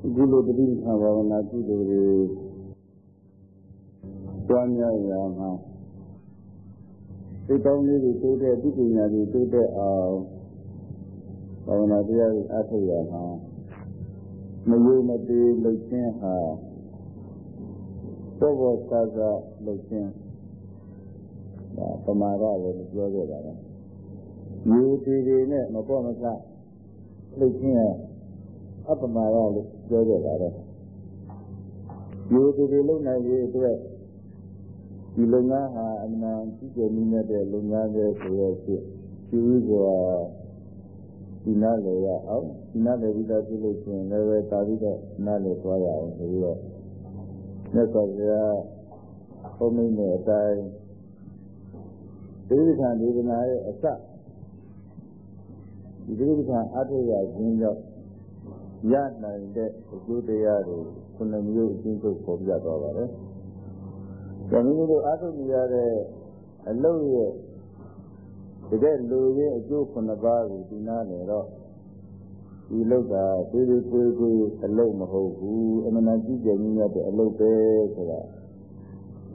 ဒီလိုတတိယဘာဝနာကုသိုလ်တွေတွားများရာမှာစိတ်ကောင်းလေးတွေတိုးတဲ့ဒီပညာတွေတိုးတဲ့အောင်ဘာဝနာတရားတွေအထောက်ရမှာမယုံမတည်လှုပ်ခြင်းဟာဘောဘောသာသာလှုပ်ခြင်းဒါပမာဒပဲပြောခဲ့တာလေယူတည်တွေနဲ့မပေါ်မကလှုပ်ခြင်း အပမာဒလို့ပြောခဲ့တာလေယူတည်တွေလုံနိုင်ရေးအတွက်ဒီလုပ်ငန်းဟာအမှန်ကြီးကျယ်မြင့်တဲ့လုပ်ငန်းပဲဆိုရဖြစ်ဒီဥစွာဒီနာလေရအောင်ဒီနာလေပြီးသားပြုလို့ရှိရင်လည်းပဲတာပြီးတော့နာလေသွားရအောင်ဆိုပြီးတော့မြတ်စွာဘုရားဘုံမိတ်နဲ့အတိုင်းဒီဝိခံဒေသနာရဲ့အစဒီဒီဝိခံအထုရခြင်းကြောင့် ရနိုင်တဲ့အကျိုးတရားတွေခုနှစ်မျိုးအချင်းချုပ်ပေါ်ပြသွားပါတယ်။ဒါမျိုးတို့အထုရတဲ့အလုံးရဲ့တကယ်လူရဲ့အကျိုးခုနှစ်ပါးကိုဒီနားလေတော့ဒီလောက်တာသေးသေးကိုယ်ကိုယ်အလုံးမဟုတ်ဘူးအမှန်တန်ကြည့်ကြမြင်ရတဲ့အလုံးပဲဆိုတာ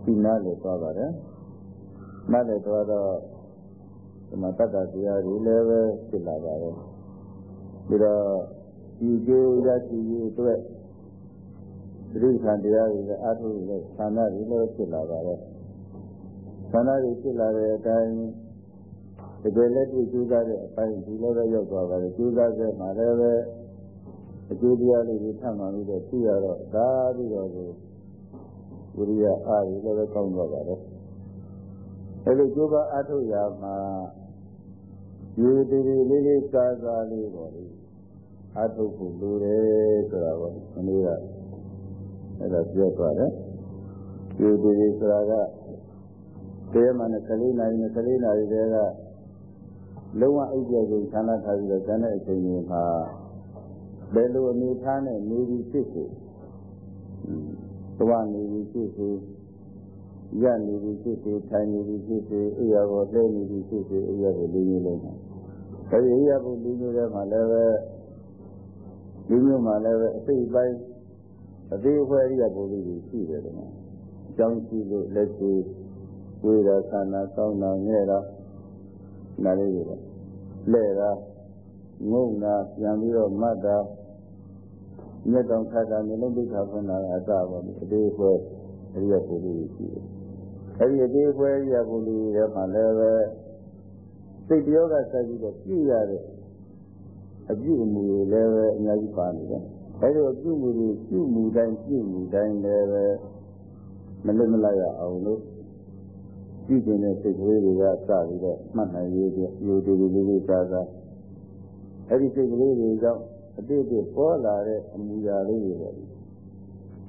ဒီနားလေသွားပါတယ်။နားလေသွားတော့ဒီမှာတတ္တတရားတွေလည်းပဲဖြစ်လာပါတယ်။ပြီးတော့ ဒီကျိုးရရှိရေးအတွက်သတိခံတရားတွေလည်းအထုရဲ့ဌာနတွေလည်းဖြစ်လာပါတယ်။ဌာနတွေဖြစ်လာတဲ့အတိုင်းတကယ်လက်တွေ့ကျူးစားတဲ့အပိုင်းဒီလိုပဲရောက်သွားပါတယ်ကျူးစားတဲ့မှာလည်းပဲအကျိုးတရားလေးတွေထပ်မှပြီးတော့သိရတော့ဒါပြီးတော့ကိုဝိရိယအားကြီးလည်းပဲကောင်းသွားပါတယ်အဲလိုကျိုးပါအထုတ်ရမှာဒီဒီလေးလေးစားစားလေးပေါ့လေ အထုတ်ဖို့လိုတယ်ဆိုတာပေါ့မနေ့ကအဲ့ဒါပြောသွားတယ်ဒီဒီဆိုတာကတရားမှနဲ့ကလေးနိုင်နဲ့ကလေးနိုင်တွေကလုံးဝအိပ်ကြခြင်းဌာနထားပြီးတော့ဇန်တဲ့အချိန်တွေမှာဘယ်လိုအနေထားနဲ့နေပြီးဖြစ်စေသွားနေပြီးဖြစ်စေရနေပြီးဖြစ်စေထိုင်နေပြီးဖြစ်စေအိယာပေါ်လဲနေပြီးဖြစ်စေအိယာကိုလေးလေးလုံးမှာအဲဒီအိယာကိုလေးလေးထဲမှာလည်းပဲ ဒီမျိုးမှာလည်းပဲအစိတ်ပိုင်းအသေးအဖွဲရိယာပုံလေးတွေရှိတယ်ကွာအကြောင်းရှိလို့လက်ရှိဝေဒခန္ဓာကောင်းတာငဲ့တာနားလေးတွေလဲ့တာငုံတာပြန်ပြီးတော့မတ်တာမြတ်တော်ခတ်တာမျိုးလုံးဒိဋ္ဌာဖွင့်တာအစပါဘူးအသေးဖွဲအရိယပုလိရှိတယ်အဲဒီအသေးဖွဲအရိယပုလိရဲ့မှာလည်းပဲစိတ်တရားကဆက်ပြီးတော့ပြည့်ရတဲ့ အပြုအမူတွေလည်းပဲအများကြီးပါနေတယ်အဲဒီအပြုအမူတွေပြုမူတိုင်းပြုမူတိုင်းလည်းပဲမလွတ်မလိုက်ရအောင်လို့ကြည့်ကျင်တဲ့စိတ်ကလေးတွေကစပြီးတော့မှတ်နိုင်ရေးပြရိုတူတူလေးလေးစားစားအဲ့ဒီစိတ်ကလေးတွေကြောင့်အတိတ်ကပေါ်လာတဲ့အမူအရာလေးတွေပေါ့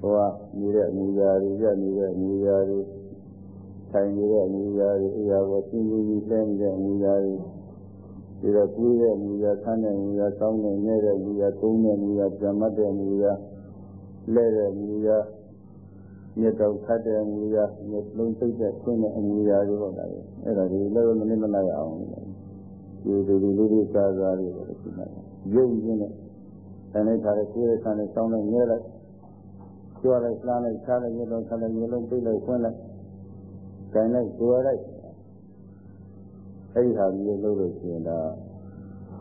ဟိုကနေတဲ့အမူအရာတွေရနေတဲ့အမူအရာတွေဆိုင်နေတဲ့အမူအရာတွေအရာကိုသိသိကြီးလဲနေတဲ့အမူအရာတွေ ဒီတော့ကိုယ်ရဲ့အမူအရာဆန်းတဲ့အမူအရာကောင်းတဲ့ငဲ့တဲ့အမူအရာသုံးတဲ့အမူအရာကြံမှတ်တဲ့အမူအရာလဲတဲ့အမူအရာမြတ်တော်ခတ်တဲ့အမူအရာမြတ်လုံးသိတဲ့ခွင့်တဲ့အမူအရာတွေပေါ့လားအဲ့ဒါတွေလည်းမနစ်မလိုက်အောင်ဒီဒီဒီလေးလေးစားစားလေးပေါ့ဒီမှာရုပ်ရင်းနဲ့တန်လိုက်ထားတဲ့ကိုယ်ရဲ့ဆန်းနဲ့စောင်းလိုက်ငဲလိုက်ကျွားလိုက်စားလိုက်စားလိုက်မြတ်တော်ခတ်လိုက်မျိုးလုံးသိလိုက်ခွင့်လိုက်ကြိုင်လိုက်ကျွားလိုက် အဲ့ဒီဟာမျိုးလုပ်လို့ရှိရင်ဒါ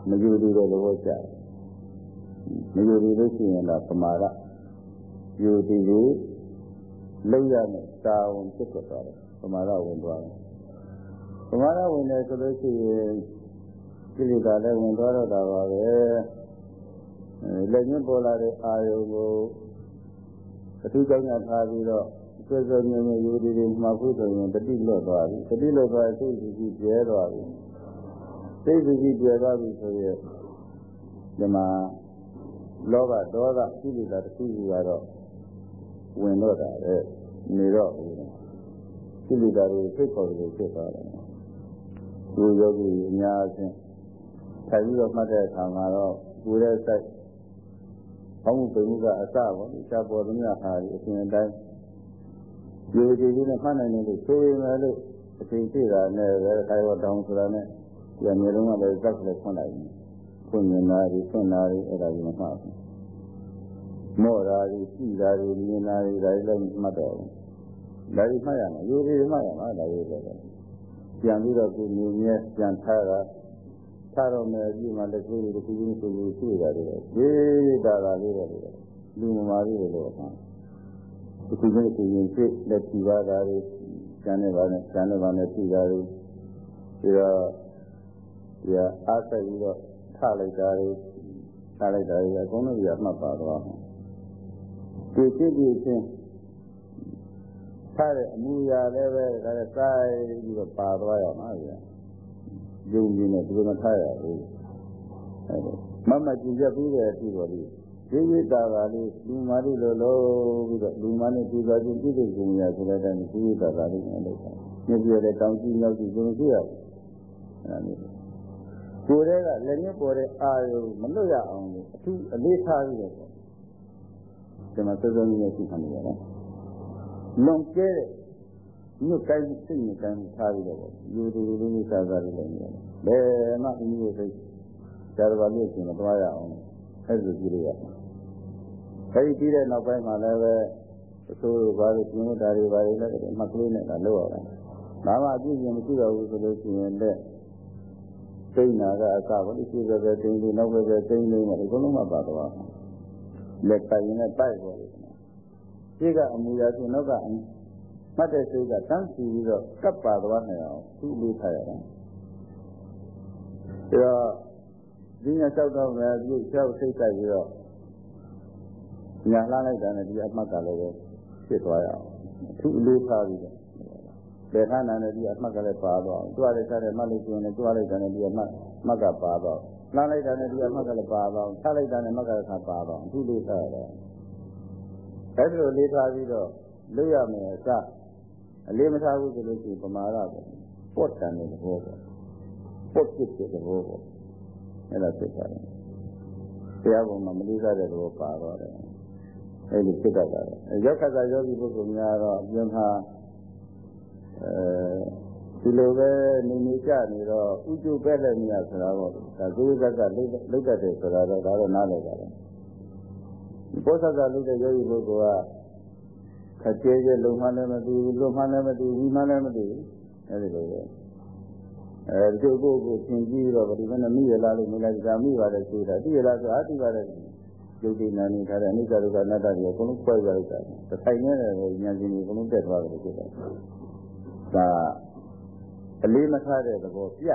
မယူသေးတဲ့သဘောကျတယ်မယူသေးလို့ရှိရင်ဒါပမာဒယူသေးသေးလောက်ရမယ်တာဝန်ဖြစ်သွားတယ်ပမာဒဝင်သွားတယ်ပမာဒဝင်တယ်ဆိုလို့ရှိရင်ကိလေသာလည်းဝင်သွားတော့တာပါပဲလက်ညှိပေါ်လာတဲ့အာယုံကိုအထူးကြောင့်ထားပြီးတော့ ဆွေဆွေမြဲမြဲယူဒီဒီမှာဖို့ဆိုရင်တတိလွတ်သွားပြီတတိလွတ်သွားစိတ်ကြည့်ကျဲသွားပြီစိတ်ကြည့်ကျဲသွားပြီဆိုရင်ဒီမှာလောဘဒေါသကိလေသာတစ်ခုခုကတော့ဝင်တော့တာလေနေတော့ဘူးကိလေသာတွေဖိတ်ခေါ်တယ်ဖြစ်သွားတယ်ဒီယောဂီအများအချင်းထိုင်ပြီးတော့မှတ်တဲ့အခါမှာတော့ကိုယ်ရဲ့စိတ်ဘောင်းမှုပိမှုကအစပေါ့ဒီချပေါ်သမျှဟာဒီအရှင်အတိုင်း ဒီဒီလေးနဲ့မှတ်နိုင်တယ်လို့ဆိုရင်လည်းအချိန်ရှိတာနဲ့ပဲခိုင်ဝတောင်းဆိုတာနဲ့ဒီမျိုးလုံးကလည်းဇက်ကလေးဖွင့်လိုက်တယ်ဖွင့်နေတာဒီဖွင့်တာဒီအဲ့ဒါကြီးမမှတ်ဘူးမော့တာတွေကြည်တာတွေမြင်တာတွေဒါတွေလည်းမှတ်တော့ဘူးဒါတွေမှတ်ရမှာရိုးရိုးမှတ်ရမှာဒါတွေလည်းပြန်ပြီးတော့ကိုမြင်မြဲပြန်ထားတာထားတော့မယ်ဒီမှာလက်ကိုယ်တွေတစ်ခုချင်းဆိုပြီးရှိတာတွေရေးတာတာလေးတွေလူမမာလေးတွေလို့ ဟာဒီခုချင်းကိုရင်ဖြစ်လက်ကြည့်ပါတာတွေကျန်နေပါနဲ့ကျန်နေပါနဲ့ကြည့်တာတွေပြီးတော့ဒီအားဆက်ပြီးတော့ထလိုက်တာတွေထလိုက်တာတွေအကုန်လုံးပြမှတ်ပါတော့ဒီဖြစ်ဖြစ်ချင်းထားတဲ့အမူအရာလည်းပဲဒါလည်းစိုက်ပြီးတော့ပါသွားရမှာဗျာယုံကြည်နေဒီလိုမထားရဘူးအဲမမကြည်ရပြီးတဲ့အထိပေါ်ပြီး ဒီဝိတာကလေးလူမာလေးလိုလိုပြီးတော့လူမာနဲ့ဒီပါချင်းပြည့်စုံကုန်ရဆိုတဲ့အတိုင်းဒီဝိတာကလေးနဲ့လုပ်တာမြစ်ပြတဲ့တောင်ကြီးမြောက်ကြီးကိုမရှိရဘူးအဲဒါမျိုးကိုယ်တည်းကလည်းမြစ်ပေါ်တဲ့အာယုမလွတ်ရအောင်လို့အထူးအလေးထားပြီးတော့ဒီမှာစောစောကြီးနဲ့ရှိခံနေရတယ်လွန်ကျဲတဲ့ညွတ်ကိုင်းစိတ်ညွတ်ကိုင်းထားပြီးတော့ယူတူလူလူစားစားလေးလည်းနေရတယ်ဘယ်မှဒီလိုစိတ်ဇာတဘာလို့ရှင်မသွားရအောင် အဲ့လိုကြည့်လို့ရအဲဒီပြီးတဲ့နောက်ပိုင်းမှာလည်းပဲအဆိုးဘာလို့ကျင်းတာတွေဘာတွေလဲမှတ်ကလေးနဲ့လာလောက်ရတာဘာမှအပြည့်စုံမရှိတော့ဘူးဆိုလို့ရှိရင်လက်သိနာကအစဘာလို့ရှိရတဲ့တင်းဒီနောက်ပဲတင်းနေမှာဒီကုလုံးမှပါတော့လက်ပိုင်နဲ့တိုက်ပေါ်တယ်ဒီကအမူအရာဆိုနောက်ကမှတ်တဲ့စိတ်ကတန်းစီပြီးတော့ကပ်ပါသွားနိုင်အောင်သူ့လေးထားရတာဒါတော့ ဒီညလျှောက်တော့မယ်ဒီလျှောက်စိတ်ကြိုက်ပြီးတော့ညာလှလိုက်တာနဲ့ဒီအမှတ်ကလည်းပဲဖြစ်သွားရအောင်သူ့လေးထားပြီးတော့ဘယ်ခါနာနဲ့ဒီအမှတ်ကလည်းပါတော့တွားလိုက်တဲ့မှတ်လို့ရှိရင်လည်းတွားလိုက်တာနဲ့ဒီအမှတ်မှတ်ကပါတော့လှမ်းလိုက်တာနဲ့ဒီအမှတ်ကလည်းပါတော့ထားလိုက်တာနဲ့မှတ်ကလည်းပါတော့သူ့လေးထားရတယ်အဲဒီလိုလေးထားပြီးတော့လွတ်ရမယ်အစအလေးမထားဘူးဆိုလို့ရှိရင်ပမာရပေါ့ပော့တန်တဲ့သဘောပေါ့ပော့ဖြစ်တဲ့သဘောပေါ့ အဲ့ဒါဖြစ်ပါတယ်တရားပေါ်မှာမလေးစားတဲ့သဘောပါတော့တယ်အဲ့ဒီဖြစ်တတ်တာရောက်ခါသာယောဂီပုဂ္ဂိုလ်များတော့အပြင်မှာအဲဒီလိုပဲနေနေကြနေတော့ဥကျုပဲ့လည်းမရဆိုတာပေါ့ဒါဇိဝဇက်ကလုတ်တတ်တယ်ဆိုတာတော့ဒါတော့နားလည်ပါတယ်ဘောဆက်ကလုတဲ့ယောဂီပုဂ္ဂိုလ်ကခက်ကျဲကျဲလုံမှလည်းမသိဘူးလုံမှလည်းမသိဘူးဝီမှလည်းမသိဘူးအဲဒီလိုပဲ အဲဒီကိုကိုကိုသင်ကြည့်တော့ဒီကနေ့မိရလားလို့မိလိုက်ကြမိပါတယ်ဆိုတာသိရလားဆိုအသိပါတယ်ယုတ်တိနာနေထားတဲ့အနိစ္စဒုက္ခအနတ္တတွေအကုန်လုံးပွဲကြလိုက်တာတစ်ဆိုင်နဲ့ဉာဏ်ရှင်တွေအကုန်လုံးတက်သွားတယ်လို့ဆိုတာဒါအလေးမထားတဲ့သဘောပြ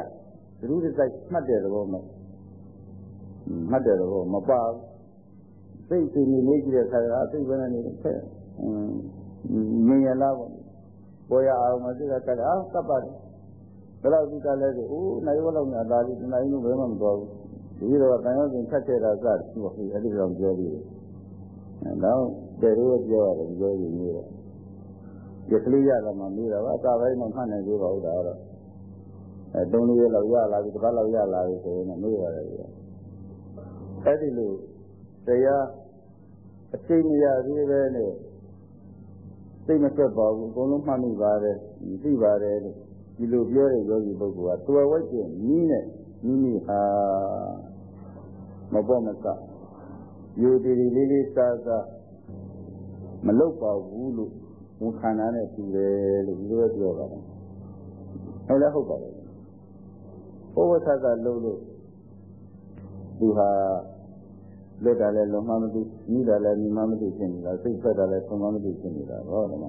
သတိစိုက်မှတ်တဲ့သဘောမမှတ်တဲ့သဘောမပါစိတ်ရှင်နေနေကြည့်တဲ့ခါကစိတ်ဘယ်နဲ့နေဖက်မြင်ရလားပေါ့ပေါ်ရအောင်မသိတာကတည်းကအာကပ်ပါတယ် ဘယ်တော့ဒီကလဲဆိုအိုးနိုင်ဘလောက်များဒါလေးဒီနိုင်လို့ဘယ်မှမတော်ဘူးဒီတော့တန်ရုံးစဉ်ဖတ်ခဲ့တာစသူ့ဟိအဲ့ဒီတော့ပြောပြီးအဲတော့တဲ့ရိုးပြောရတယ်ပြောရင်မျိုးတော့ဒီကလေးရတာမှမေးတာပါအသာပိုင်းမှမှတ်နိုင်သေးပါဘူးဒါတော့အဲတုံးလေးလောက်ရလာပြီတစ်ပတ်လောက်ရလာပြီဆိုရင်မေးရတယ်ပြီးတော့အဲ့ဒီလိုတရားအချိန်မရသေးပဲနဲ့စိတ်မဆက်ပါဘူးအကုန်လုံးမှတ်မိပါတယ်သိပါတယ်လို့ ဒီလိုပြောတဲ့ယောဂီပုဂ္ဂိုလ်ကသွယ်ဝိုက်ကျနီးနဲ့မိမိဟာမပေါ်မစယူတည်တည်လေးလေးစားစားမလုပ်ပါဘူးလို့ဝန်ခံတာနဲ့တူတယ်လို့ဒီလိုပြောတာဟုတ်လားဟုတ်ပါဘူးဘဝသကလုံးလို့သူဟာလက်တာလည်းလုံးမမသိမိတာလည်းမိမမသိဖြစ်နေတာစိတ်ဖက်တာလည်းဆုံးမမသိဖြစ်နေတာဟောတယ်မ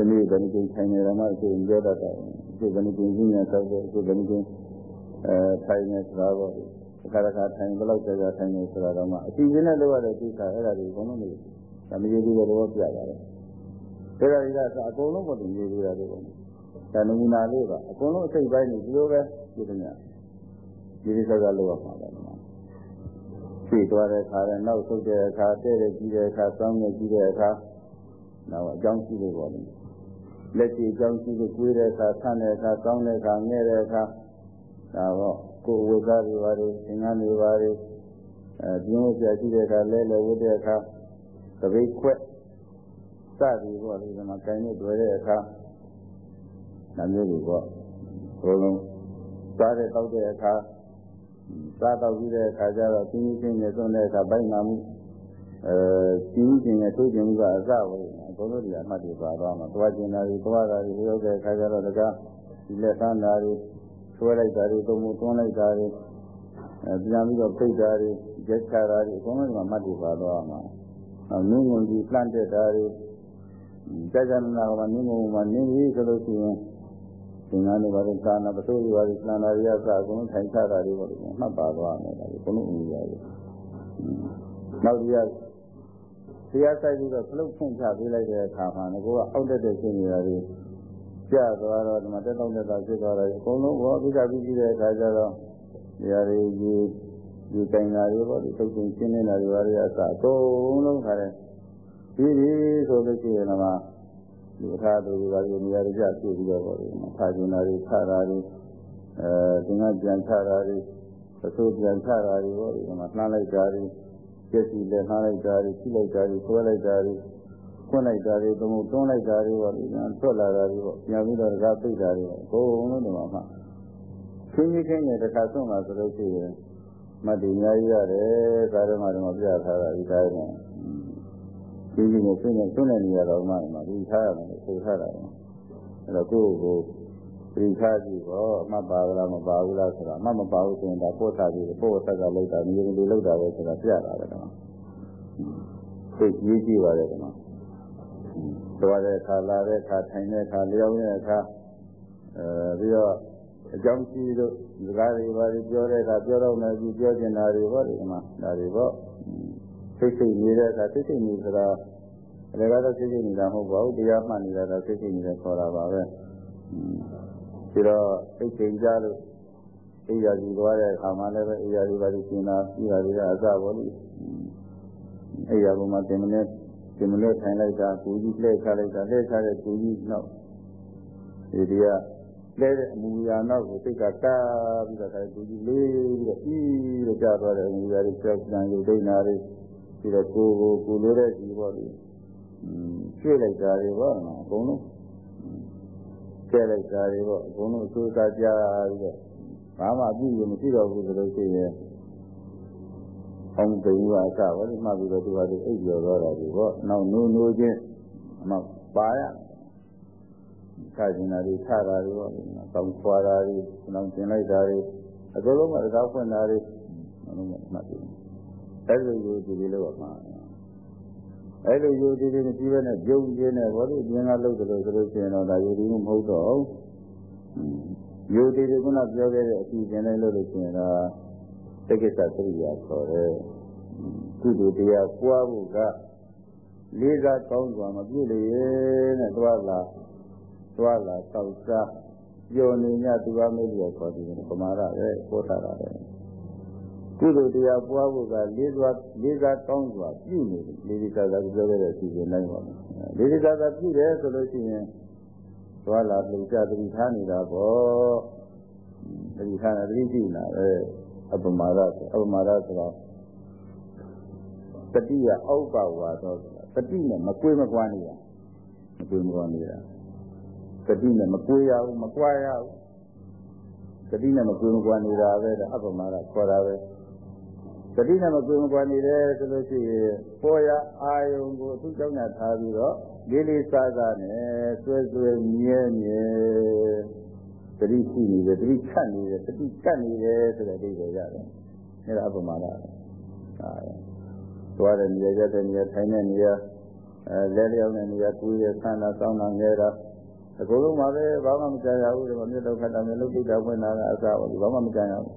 ဒီနေ့ဘယ်နည်းထိုင်နေတာမှအချိန်ပြောတတ်တယ်အခုဘယ်နည်းကြီးညာသောက်တယ်အခုဘယ်နည်းအဲထိုင်နေဆိုတာပေါ့အခါတစ်ခါထိုင်ဘယ်လောက်ကြာကြာထိုင်နေဆိုတာတော့မှအစီအစဉ်နဲ့လုပ်ရတဲ့ကိစ္စအဲ့ဒါတွေအကုန်လုံးနေဒါမရည်သေးတဲ့တော့ပြရတယ်အဲ့ဒါတွေကအကုန်လုံးပေါ်တင်ရည်သေးတာတွေပေါ့ဒါနမူနာလေးပါအကုန်လုံးအစိတ်ပိုင်းနေဒီလိုပဲပြည့်တယ်ညဒီစကားလောက်ရမှာပါဖြည့်သွားတဲ့အခါနဲ့နောက်ဆုတ်တဲ့အခါတဲ့တဲ့ကြီးတဲ့အခါစောင်းနေကြီးတဲ့အခါနောက်အကြောင်းရှိလို့ပေါ့လေ လက်ရှိအကြောင်းရှိလို့ကိုယ်တဲ့အခါဆန့်တဲ့အခါစောင်းတဲ့အခါငဲ့တဲ့အခါဒါတော့ကိုယ်ဝေသားတွေပါတွေသင်္ကန်းတွေပါတွေအဲပြင်းဝပြရှိတဲ့အခါလဲလဲဝတ်တဲ့အခါသပိတ်ခွက်စသည်ပေါ့လေဒီမှာကိုင်းနဲ့တွေ့တဲ့အခါနာမျိုးတွေပေါ့ဘုံလုံးစားတဲ့တောက်တဲ့အခါစားတော့ပြီးတဲ့အခါကျတော့ပြင်းပြင်းနဲ့သွန်းတဲ့အခါဘိုက်နာမှုအဲကြီးကျင်ရဲ့ထိုးကျင်မှုကအစဝေးအ ကုန်လုံးဒီအမှတ်တွေပါသွားမှာတွားကျင်တာတွေတွားတာတွေရောက်တဲ့အခါကျတော့တကားဒီလက်သန်းတာတွေဆွဲလိုက်တာတွေသုံးမှုတွန်းလိုက်တာတွေအဲပြန်ပြီးတော့ပိတ်တာတွေရက်ချတာတွေအကုန်လုံးဒီမှာမှတ်တွေပါသွားမှာအဲနင်းငုံကြီးပလန့်တက်တာတွေကြာကြာနာနာကနင်းငုံမှာနင်းပြီးဆိုလို့ရှိရင်သင်္ကန်းတွေဘာလို့သာနာပစိုးတွေဘာလို့သံသာရိယစအကုန်လုံးထိုင်ချတာတွေပေါ့ဒီမှတ်ပါသွားမယ်ဒါကိုဘုန်းကြီးအမှုရတယ်နောက်ဒီက တရားဆိုင်ပြီးတော့ခလုတ်ဖွင့်ချပေးလိုက်တဲ့အခါမှာငါကအောက်တက်တဲ့ရှင်နေတာတွေကြာသွားတော့ဒီမှာတက်တော့တက်တာဖြစ်သွားတယ်အကုန်လုံးဘောပြီးတာပြီးပြီးတဲ့အခါကျတော့ဒီဟာတွေဒီဒီတိုင်တာတွေပေါ့ဒီသုတ်ရှင်ရှင်းနေတာတွေဘာတွေအစအကုန်လုံးခါတယ်ပြီးပြီဆိုလို့ရှိရင်တော့ဒီအခါတို့ဒီဘာတွေနေရာကြပြည့်ပြီးတော့ပေါ့ဒီမှာခါကျင်တာတွေခါတာတွေအဲဒီကပြန်ချတာတွေအစိုးပြန်ချတာတွေပေါ့ဒီမှာနှမ်းလိုက်တာတွေ ကျက်စီလက်နှမ်းလိုက်တာတွေချိလိုက်တာတွေဆွဲလိုက်တာတွေခွန်းလိုက်တာတွေသုံးတွန်းလိုက်တာတွေပေါ့ဒီမှာထွက်လာတာတွေပေါ့ပြန်ပြီးတော့တကားပိတ်တာတွေပေါ့အကုန်လုံးဒီမှာမှခင်းကြီးခင်းနေတခါဆုံးလာဆိုလို့ရှိရင်မတ်ဒီအများကြီးရတယ်ဒါတော့မှတော့ပြထားတာဒီတိုင်းနဲ့ဒီကြီးကိုပြင်နေသွန်းနေနေရတော့မှဒီထားရမယ်ဆိုထားတာအဲ့တော့ကိုယ့်ကို ပြင်ထားကြည့်တော့အမှတ်ပါလားမပါဘူးလားဆိုတာအမှတ်မပါဘူးဆိုရင်ဒါပို့ထားပြီးပို့ဆက်ကလောက်တာမြေလူလောက်တာပဲဆိုတာပြတာပဲတော့သိရေးကြည့်ပါလေတော့သွားတဲ့အခါလာတဲ့အခါထိုင်တဲ့အခါလျောင်းတဲ့အခါအဲပြီးတော့အကြောင်းရှိလို့စကားတွေပါပြောတဲ့အခါပြောတော့မယ်ပြီးပြောကျင်တာတွေပေါ့ဒီမှာဒါတွေပေါ့စိတ်စိတ်နေတဲ့အခါစိတ်စိတ်နေဆိုတာအလကတော့စိတ်စိတ်နေတာမဟုတ်ပါဘူးတရားမှတ်နေတာတော့စိတ်စိတ်နေတယ်ခေါ်တာပါပဲ ပြီးတော့စိတ်ချိန်ကြလို့အိယာကြီးသွားတဲ့အခါမှာလည်းပဲအိယာကြီးပါလိရှင်းတာပြီးတာတွေကအစပေါ့လေအိယာဘုံမှာတင်မလဲတင်မလဲထိုင်လိုက်တာကိုကြီးလှည့်ချလိုက်တာလှည့်ချတဲ့ကိုကြီးနောက်ဒီဒီကလဲတဲ့အမူအရာနောက်ကိုစိတ်ကတားပြီးတော့ကိုကြီးလေးပြီးတော့ပြီးတော့ကြာသွားတဲ့အမူအရာတွေကြောက်ကြံရုပ်ဒိနာတွေပြီးတော့ကိုကိုကိုလိုတဲ့ကြီးပေါ့လေရွှေ့လိုက်တာတွေပေါ့နော်အကုန်လုံး ကျဲလိုက်တာတွေပေါ့အကုန်လုံးအစိုးစားကြပြီးတော့ဘာမှအပြည့်ရမရှိတော့ဘူးဆိုလို့ရှိရင်အောင်တုံးကအစဝိမှပြီးတော့သူကသူအိပ်ကျော်သွားတာဒီပေါ့နောက်နိုးနိုးချင်းမှပါရခါကျင်တာတွေထတာတွေပေါ့တောင်းခွာတာတွေနောက်ကျင်လိုက်တာတွေအကုန်လုံးကတကားဖွင့်တာတွေအလုံးကမှတ်တယ်အဲ့လိုယူဒီလိုလောက်ပါ အဲ့လိုယူဒီဒီမရှိဘဲနဲ့ပြုံးကျင်းနဲ့ဘောလို့ကျင်းကလုပ်တယ်လို့ဆိုလို့ရှိရင်တော့ဒါယူဒီမဟုတ်တော့ယူဒီဒီကပြောခဲ့တဲ့အစီအစဉ်လေးလို့လို့ရှိရင်တော့တက္ကသသရိယာခေါ်တယ်ကုသိုလ်တရားပွားဖို့ကလေးစားကောင်းစွာမပြည့်လေနဲ့တွားလာတွားလာတောက်စားပျော်နေညသူကမေးပြီးခေါ်ပြီးပမာရပဲပို့ထားတာပဲ ကုသိုလ်တရားပွားဖို့ကလေးစွာလေးစားကောင်းစွာပြုနေတယ်လေးလေးစားစားပြောခဲ့တဲ့အစီအစဉ်တိုင်းပါလေးလေးစားစားပြုတယ်ဆိုလို့ရှိရင်တွားလာလုံကြတတိထားနေတာပေါ့တတိထားတာတတိရှိနေတာပဲအပမာဒအပမာဒဆိုတာတတိယအောက်ကဝါတော့တတိနဲ့မကွေးမကွာနေတာမကွေးမကွာနေတာတတိနဲ့မကွေးရဘူးမကွာရဘူးတတိနဲ့မကွေးမကွာနေတာပဲအပမာဒခေါ်တာပဲ တတိနဲ့မကွေးမကွာနေတယ်ဆိုလို့ရှိရင်ပေါ်ရအာယုံကိုသူ့ကြောင့်ညာထားပြီးတော့လေးလေးစားစားနဲ့ဆွဲဆွဲမြဲမြဲတတိရှိနေတယ်တတိခတ်နေတယ်တတိကတ်နေတယ်ဆိုတဲ့အဓိပ္ပာယ်ရတယ်အဲဒါအပမာဒဟာသွားတဲ့နေရာရတဲ့နေရာထိုင်တဲ့နေရာအဲလဲလျောင်းတဲ့နေရာကိုယ်ရဲ့ဆန္ဒစောင်းတာငဲတာအကုန်လုံးပါပဲဘာမှမကြရဘူးဒီမှာမြတ်တော်ခတ်တာမျိုးလုတ်တိတ်တာဖွင့်တာကအစပါဘူးဘာမှမကြရဘူး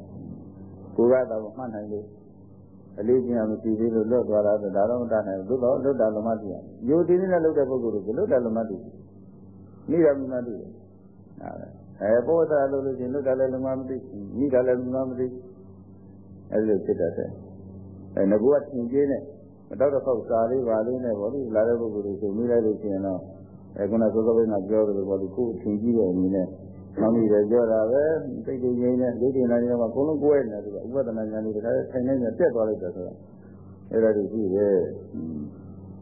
ကိုယ်ကတော့မှတ်နိုင်လို့ အလေးကျင့်ရမရှိသေးလို့လွတ်သွားတာဒါတော့မတတ်နိုင်ဘူးသို့တော့လွတ်တာလုံးမသိရယုတ်တင်းနဲ့လွတ်တဲ့ပုဂ္ဂိုလ်တွေလွတ်တာလုံးမသိဘူးနိရမနာသိတယ်အဲဘောဓာလို့လို့ချင်းလွတ်တာလည်းလုံးမသိနိတာလည်းလုံးမသိအဲဒီလိုဖြစ်တတ်တယ်အဲငကူကသင်ကျင်းနဲ့မတော့တော့ပေါက်စာလေးပါလေးနဲ့ဗောလေလာတဲ့ပုဂ္ဂိုလ်တွေဆိုမိလိုက်လို့ရှိရင်တော့အဲခုနသောသောဘိကပြောတယ်ဗောလေကိုယ်သင်ကြည့်တဲ့အနေနဲ့ နောက်ပြီးတော့ပြောတာပဲတိတ်တိတ်ငိမ့်နဲ့ဒိဋ္ဌိနာဉာဏ်မှာအကုန်လုံးကိုယ်နေတယ်ဥပဒနာဉာဏ်တွေတခါထိုင်နေကြတက်သွားလိုက်တယ်ဆိုတာအဲ့ဒါတွေရှိတယ်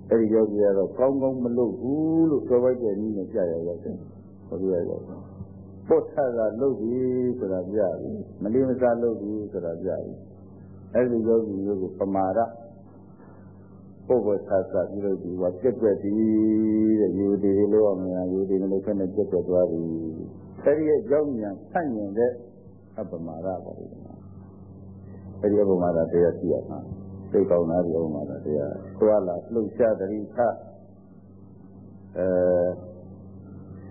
အဲ့ဒီယောဂီကတော့ကောင်းကောင်းမလုပ်ဘူးလို့ပြောလိုက်တဲ့နည်းနဲ့ကြာရရောက်တယ်ဘုရားရောက်ပုတ်ထကလုပ်ပြီဆိုတာပြပြီမလေးမစားလုပ်ပြီဆိုတာပြပြီအဲ့ဒီယောဂီမျိုးကိုပမာဒပပုတ်ပေါ်ဆာဆာပြီးလို့ဒီကပြက်ပြက်ပြီးတဲ့ယူဒီလို့အောင်များယူဒီလို့ခနဲ့ပြက်ပြက်သွားပြီ အဲဒီရဲ့ကြောင့်ညာဆန့်ကျင်တဲ့အပမာဒပါလိမ့်မယ်အဲဒီအပမာဒတရားကြည့်ရမှာသိကောင်းသားဒီအပမာဒတရားသွားလာလှုပ်ရှားတတိထအဲ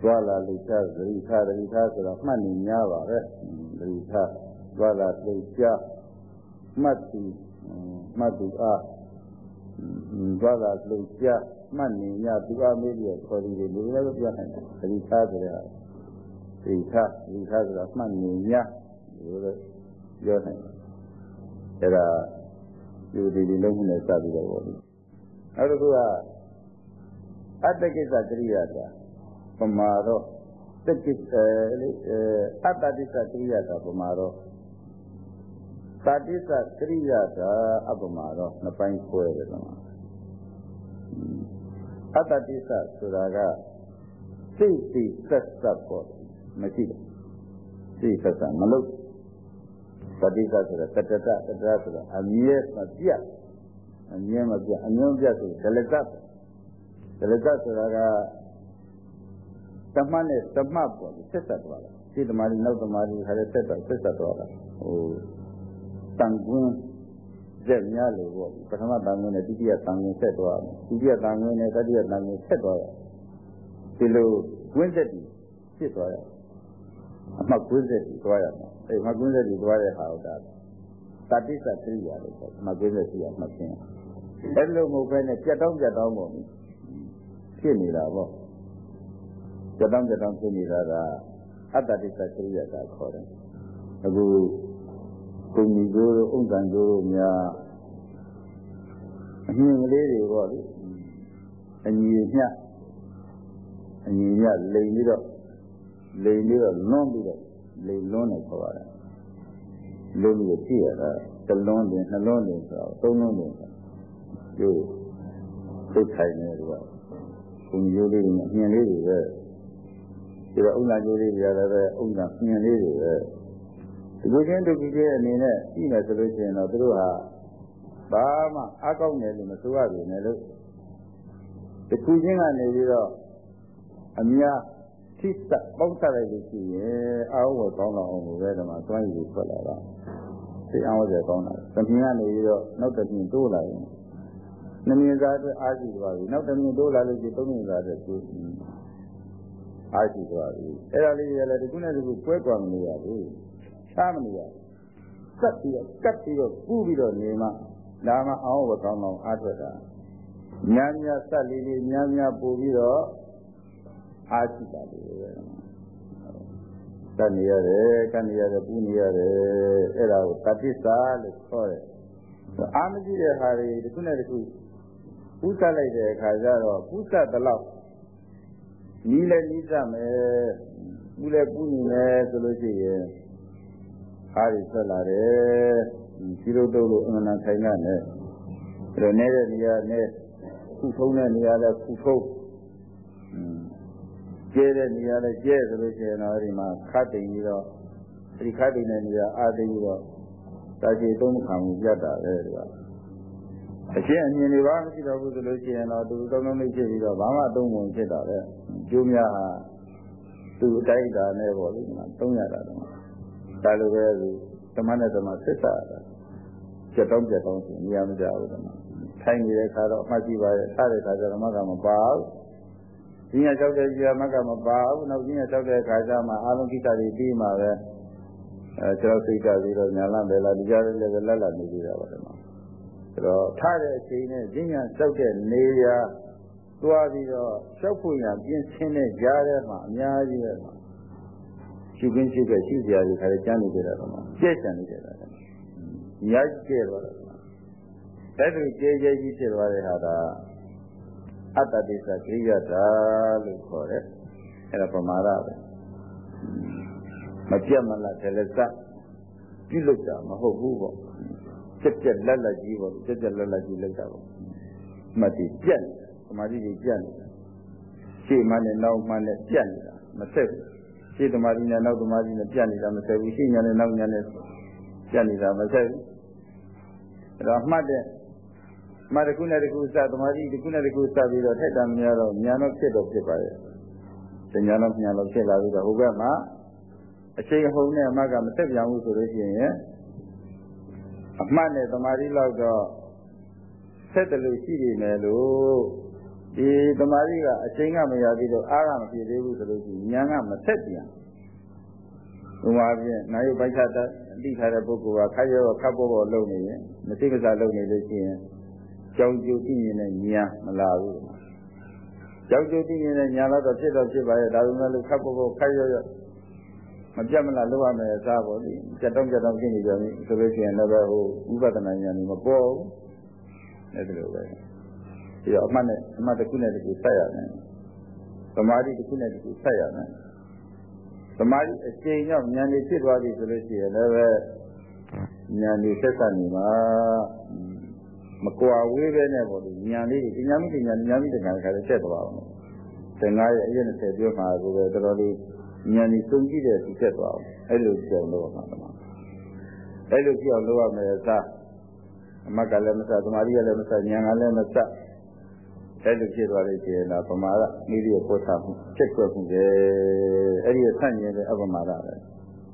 သွားလာလှုပ်ရှားတတိထတတိထဆိုတော့မှတ်နေများပါပဲတတိထသွားလာလှုပ်ရှားမှတ်သူမှတ်သူအားသွားလာလှုပ်ရှားမှတ်နေညသူအားမေးပြီးခေါ်ဒီတွေလူလည်းပြနိုင်တယ်တတိထဆိုတဲ့ တတိထတတိထဆိုတော့မှတ်နေညလို့လည်းပြောနိုင်တယ်အဲ့ဒါဒီဒီဒီလုံးနဲ့စပြီးတော့ပေါ့နောက်တစ်ခုကအတ္တကိစ္စကရိယာတာပမာတော့တက္ကိအဲအတ္တတိစ္စကရိယာတာပမာတော့သာတိစ္စကရိယာတာအပမာတော့နှစ်ပိုင်းခွဲတယ်ကွာအတ္တတိစ္စဆိုတာကစိတ်စိတ်ဆက်ဆက်ပေါ့ မရှိဘူးစိတ်ဆက်ဆက်မလို့ပฏิစ္ဆဆိုတာတတတတတဆိုတာအမြဲမပြတ်အမြဲမပြတ်အမြဲမပြတ်ဆိုဒလကဒလကဆိုတာကသမတ်နဲ့သမတ်ပေါ့ဆက်ဆက်သွားတာစိတ်တမာရီနောက်တမာရီခါရဆက်တော့ဆက်ဆက်သွားတာဟိုတန်ကွင်းရက်များလို့ပေါ့ပထမတန်ကွင်းနဲ့ဒုတိယတန်ကွင်းဆက်သွားတယ်ဒုတိယတန်ကွင်းနဲ့တတိယတန်ကွင်းဆက်သွားတယ်ဒီလိုကွင်းဆက်ပြီးဖြစ်သွားတယ် အမှတ်ကွင်းဆက်ပြီးသွားရတယ်အဲမှကွင်းဆက်ပြီးသွားတဲ့ဟာဟုတ်တာတတိစသရိယာလို့ဆိုမှကွင်းဆက်ပြီးမှရှင်းအဲ့လိုမဟုတ်ဘဲနဲ့ပြတ်တောင်းပြတ်တောင်းပေါ့ဖြစ်နေတာပေါ့ပြတ်တောင်းပြတ်တောင်းဖြစ်နေတာကအတ္တတိစသရိယာကခေါ်တယ်အခုကုမီကိုတို့ဥက္ကံကိုတို့များအမြင်ကလေးတွေပေါ့လေအညီမျှအညီမျှလိန်ပြီးတော့ လိန်ပြီးတော့လွန်းပြီးတော့လိန်လွန်းနေခေါ်ရတယ်လွန်းပြီးကြည့်ရတာတစ်လွန်းတင်နှလွန်းတင်ဆိုတော့သုံးလွန်းတင်ဆိုဒီသိထိုင်နေတယ်ကွာကုမီရိုးလေးတွေအမြင်လေးတွေပဲဒီတော့ဥက္ကံကျိုးလေးတွေရတယ်ပဲဥက္ကံမြင်လေးတွေပဲဒီလိုချင်းဒုက္ခရဲ့အနေနဲ့ပြီးမယ်ဆိုလို့ရှိရင်တော့သူတို့ဟာဘာမှအကောက်နေလို့မဆိုရဘူးနဲ့လို့ဒီခုချင်းကနေပြီးတော့အများ ထိစပ်ပေါင်းဆက်လိုက်လို့ရှိရင်အာဟုဝကောင်းတော့အောင်လို့ပဲဒီမှာသွမ်းရည်ထွက်လာတာသိအောင်ဝယ်ကောင်းတာသမင်းကနေပြီးတော့နောက်တစ်ပြင်တိုးလာရင်နှမြင်စားအတွက်အားရှိသွားပြီနောက်တစ်ပြင်တိုးလာလို့ရှိရင်သုံးမြင်စားအတွက်တိုးအားရှိသွားပြီအဲ့ဒါလေးရလည်းဒီခုနဲ့ဒီခုပွဲကွာမနေရဘူးချားမနေရစက်ပြီးတော့ကတ်ပြီးတော့ပူပြီးတော့နေမှဒါမှအောင်ဝကောင်းအောင်အားထွက်တာများများစက်လေးလေးများများပူပြီးတော့ အားရှိတာလေပဲစက်နေရတယ်ကတ်နေရတယ်ပူနေရတယ်အဲ့ဒါကိုတတိစာလို့ခေါ်တယ်အားမကြည့်တဲ့ဟာတွေဒီခုနဲ့ဒီခုပူးဆက်လိုက်တဲ့အခါကျတော့ပူးဆက်တဲ့လောက်နီးလည်းနီးစမယ်ပူလည်းပူနေမယ်ဆိုလို့ရှိရင်အားတွေဆက်လာတယ်ရှိလို့တော့လို့အမှန်တန်ဆိုင်ရတယ်အဲ့တော့နေတဲ့နေရာနဲ့ခုထုံးတဲ့နေရာနဲ့ခုထုံး ကျဲတဲ့နေရာနဲ့ကျဲဆိုလို့ရှိရင်တော့ဒီမှာခတ်တိန်ပြီးတော့ဒီခတ်တိန်တဲ့နေရာအားသိပြီးတော့တာချေသုံးခံမှုပြတ်တာပဲဒီကအရှင်းအမြင်တွေပါမရှိတော့ဘူးဆိုလို့ရှိရင်တော့သူသုံးလုံးလေးဖြစ်ပြီးတော့ဘာမှအသုံးဝင်ဖြစ်တာပဲကျိုးများဟာသူအတိုက်တာနဲ့ပေါ့လေသုံးရတာတော့ဒါလိုပဲသမနဲ့သမဆက်တာကြက်တောင်းကြက်တောင်းဆိုနေရာမကြဘူးသမထိုင်နေတဲ့ခါတော့အမှတ်ကြည့်ပါရဲ့ထားတဲ့ခါကျတော့မကမပါဘူး ညလျှောက်တဲ့ကြီးကမကမပါဘူးနောက်ညလျှောက်တဲ့ခါကျမှအာလုံးကိစ္စတွေပြီးမှပဲအဲကျွန်တော်စိတ်ကပြီးတော့ညာလန့်တယ်လားဒီကြားလည်းလက်လက်နေကြတာပါတော့ဆိုတော့ထားတဲ့အချိန်နဲ့ညညလျှောက်တဲ့နေရာသွားပြီးတော့လျှောက်ဖို့ရပြင်ဆင်တဲ့ကြားထဲမှာအများကြီးပဲမှာရှုခင်းရှိတဲ့ရှိစရာတွေခါကျမ်းနေကြတာတော့ကြက်ချန်နေကြတာတော့ညာကျဲသွားတာအဲ့ဒီကြဲကြဲကြီးဖြစ်သွားတဲ့ဟာက အတ္တတိစ္စကိရိယတာလို့ခေါ်တယ်အဲ့ဒါပမာဒပဲမပြတ်မလားတယ်လည်းစပြုလုပ်တာမဟုတ်ဘူးပေါ့ပြက်ပြက်လက်လက်ကြီးပေါ့ပြက်ပြက်လက်လက်ကြီးလုပ်တာပေါ့မှတ်ပြီးပြက်နေသမာဓိကြီးပြက်နေတာရှေ့မှနဲ့နောက်မှနဲ့ပြက်နေတာမဆက်ဘူးရှေ့သမာဓိနဲ့နောက်သမာဓိနဲ့ပြတ်နေတာမဆက်ဘူးရှေ့ညာနဲ့နောက်ညာနဲ့ပြတ်နေတာမဆက်ဘူးအဲ့တော့မှတ်တဲ့ မတခုနဲ့တခုစသမာဓိတခုနဲ့တခုစပြီးတော့ထိုက်တန်များတော့ညာတော့ဖြစ်တော့ဖြစ်ပါရဲ့ညာတော့ညာတော့ဖြစ်လာပြီးတော့ဟိုဘက်မှာအချိန်ဟုန်နဲ့အမှတ်ကမဆက်ပြောင်းဘူးဆိုလို့ရှိရင်အမှတ်နဲ့သမာဓိလောက်တော့ဆက်တယ်လို့ရှိနေမယ်လို့ဒီသမာဓိကအချိန်ကမရသေးတော့အားကမပြေသေးဘူးဆိုလို့ရှိရင်ဉာဏ်ကမဆက်ပြန်ဘုရားဖြင့်နာယုပိုက်ခတ်တိထားတဲ့ပုဂ္ဂိုလ်ကခက်ရောခတ်ပေါ်ပေါ်လုပ်နေရင်မသိမစားလုပ်နေလို့ရှိရင် ကြောင်ကျိုသိရင်လည်းဉာဏ်မလာဘူးကြောင်ကျိုသိရင်လည်းဉာဏ်တော့ဖြစ်တော့ဖြစ်ပါရဲ့ဒါပေမဲ့လို့ခတ်ပေါ်ပေါ်ခက်ရောရောမပြတ်မလားလုပ်ရမယ်အစားပေါ့လေကြက်တောင်းကြက်တောင်းဖြစ်နေကြပြီဆိုလို့ရှိရင်လည်းဟိုဥပဒနာဉာဏ်นี่မပေါ်ဘူးအဲ့ဒါလိုပဲပြီးတော့အမှတ်နဲ့အမှတ်တစ်ခုနဲ့တစ်ခုဆက်ရမယ်သမာဓိတစ်ခုနဲ့တစ်ခုဆက်ရမယ်သမာဓိအချိန်ကြောင့်ဉာဏ်ကြီးဖြစ်သွားပြီဆိုလို့ရှိရင်လည်းပဲဉာဏ်ကြီးဆက်ဆက်နေမှာ မကွာဝေးပဲနဲ့ပေါ့လေဉာဏ်လေးဒီဉာဏ်မိဒီဉာဏ်ဉာဏ်မိတကံခါလေးဆက်သွားအောင်15ရက်အရက်20ပြောမှာကိုပဲတော်တော်လေးဉာဏ်ကြီးစုံကြည့်တဲ့သူဆက်သွားအောင်အဲ့လိုကြောင်လို့မှာတမအဲ့လိုကြောင်လို့ရမယ်စားအမတ်ကလည်းမဆက်သမာဓိကလည်းမဆက်ဉာဏ်ကလည်းမဆက်အဲ့လိုဖြစ်သွားလို့ရှိရင်တော့ပမာဒမိရိယပို့ထားမှုချက်ွက်မှုပဲအဲ့ဒီဆန့်ကျင်တဲ့အပမာဒပဲ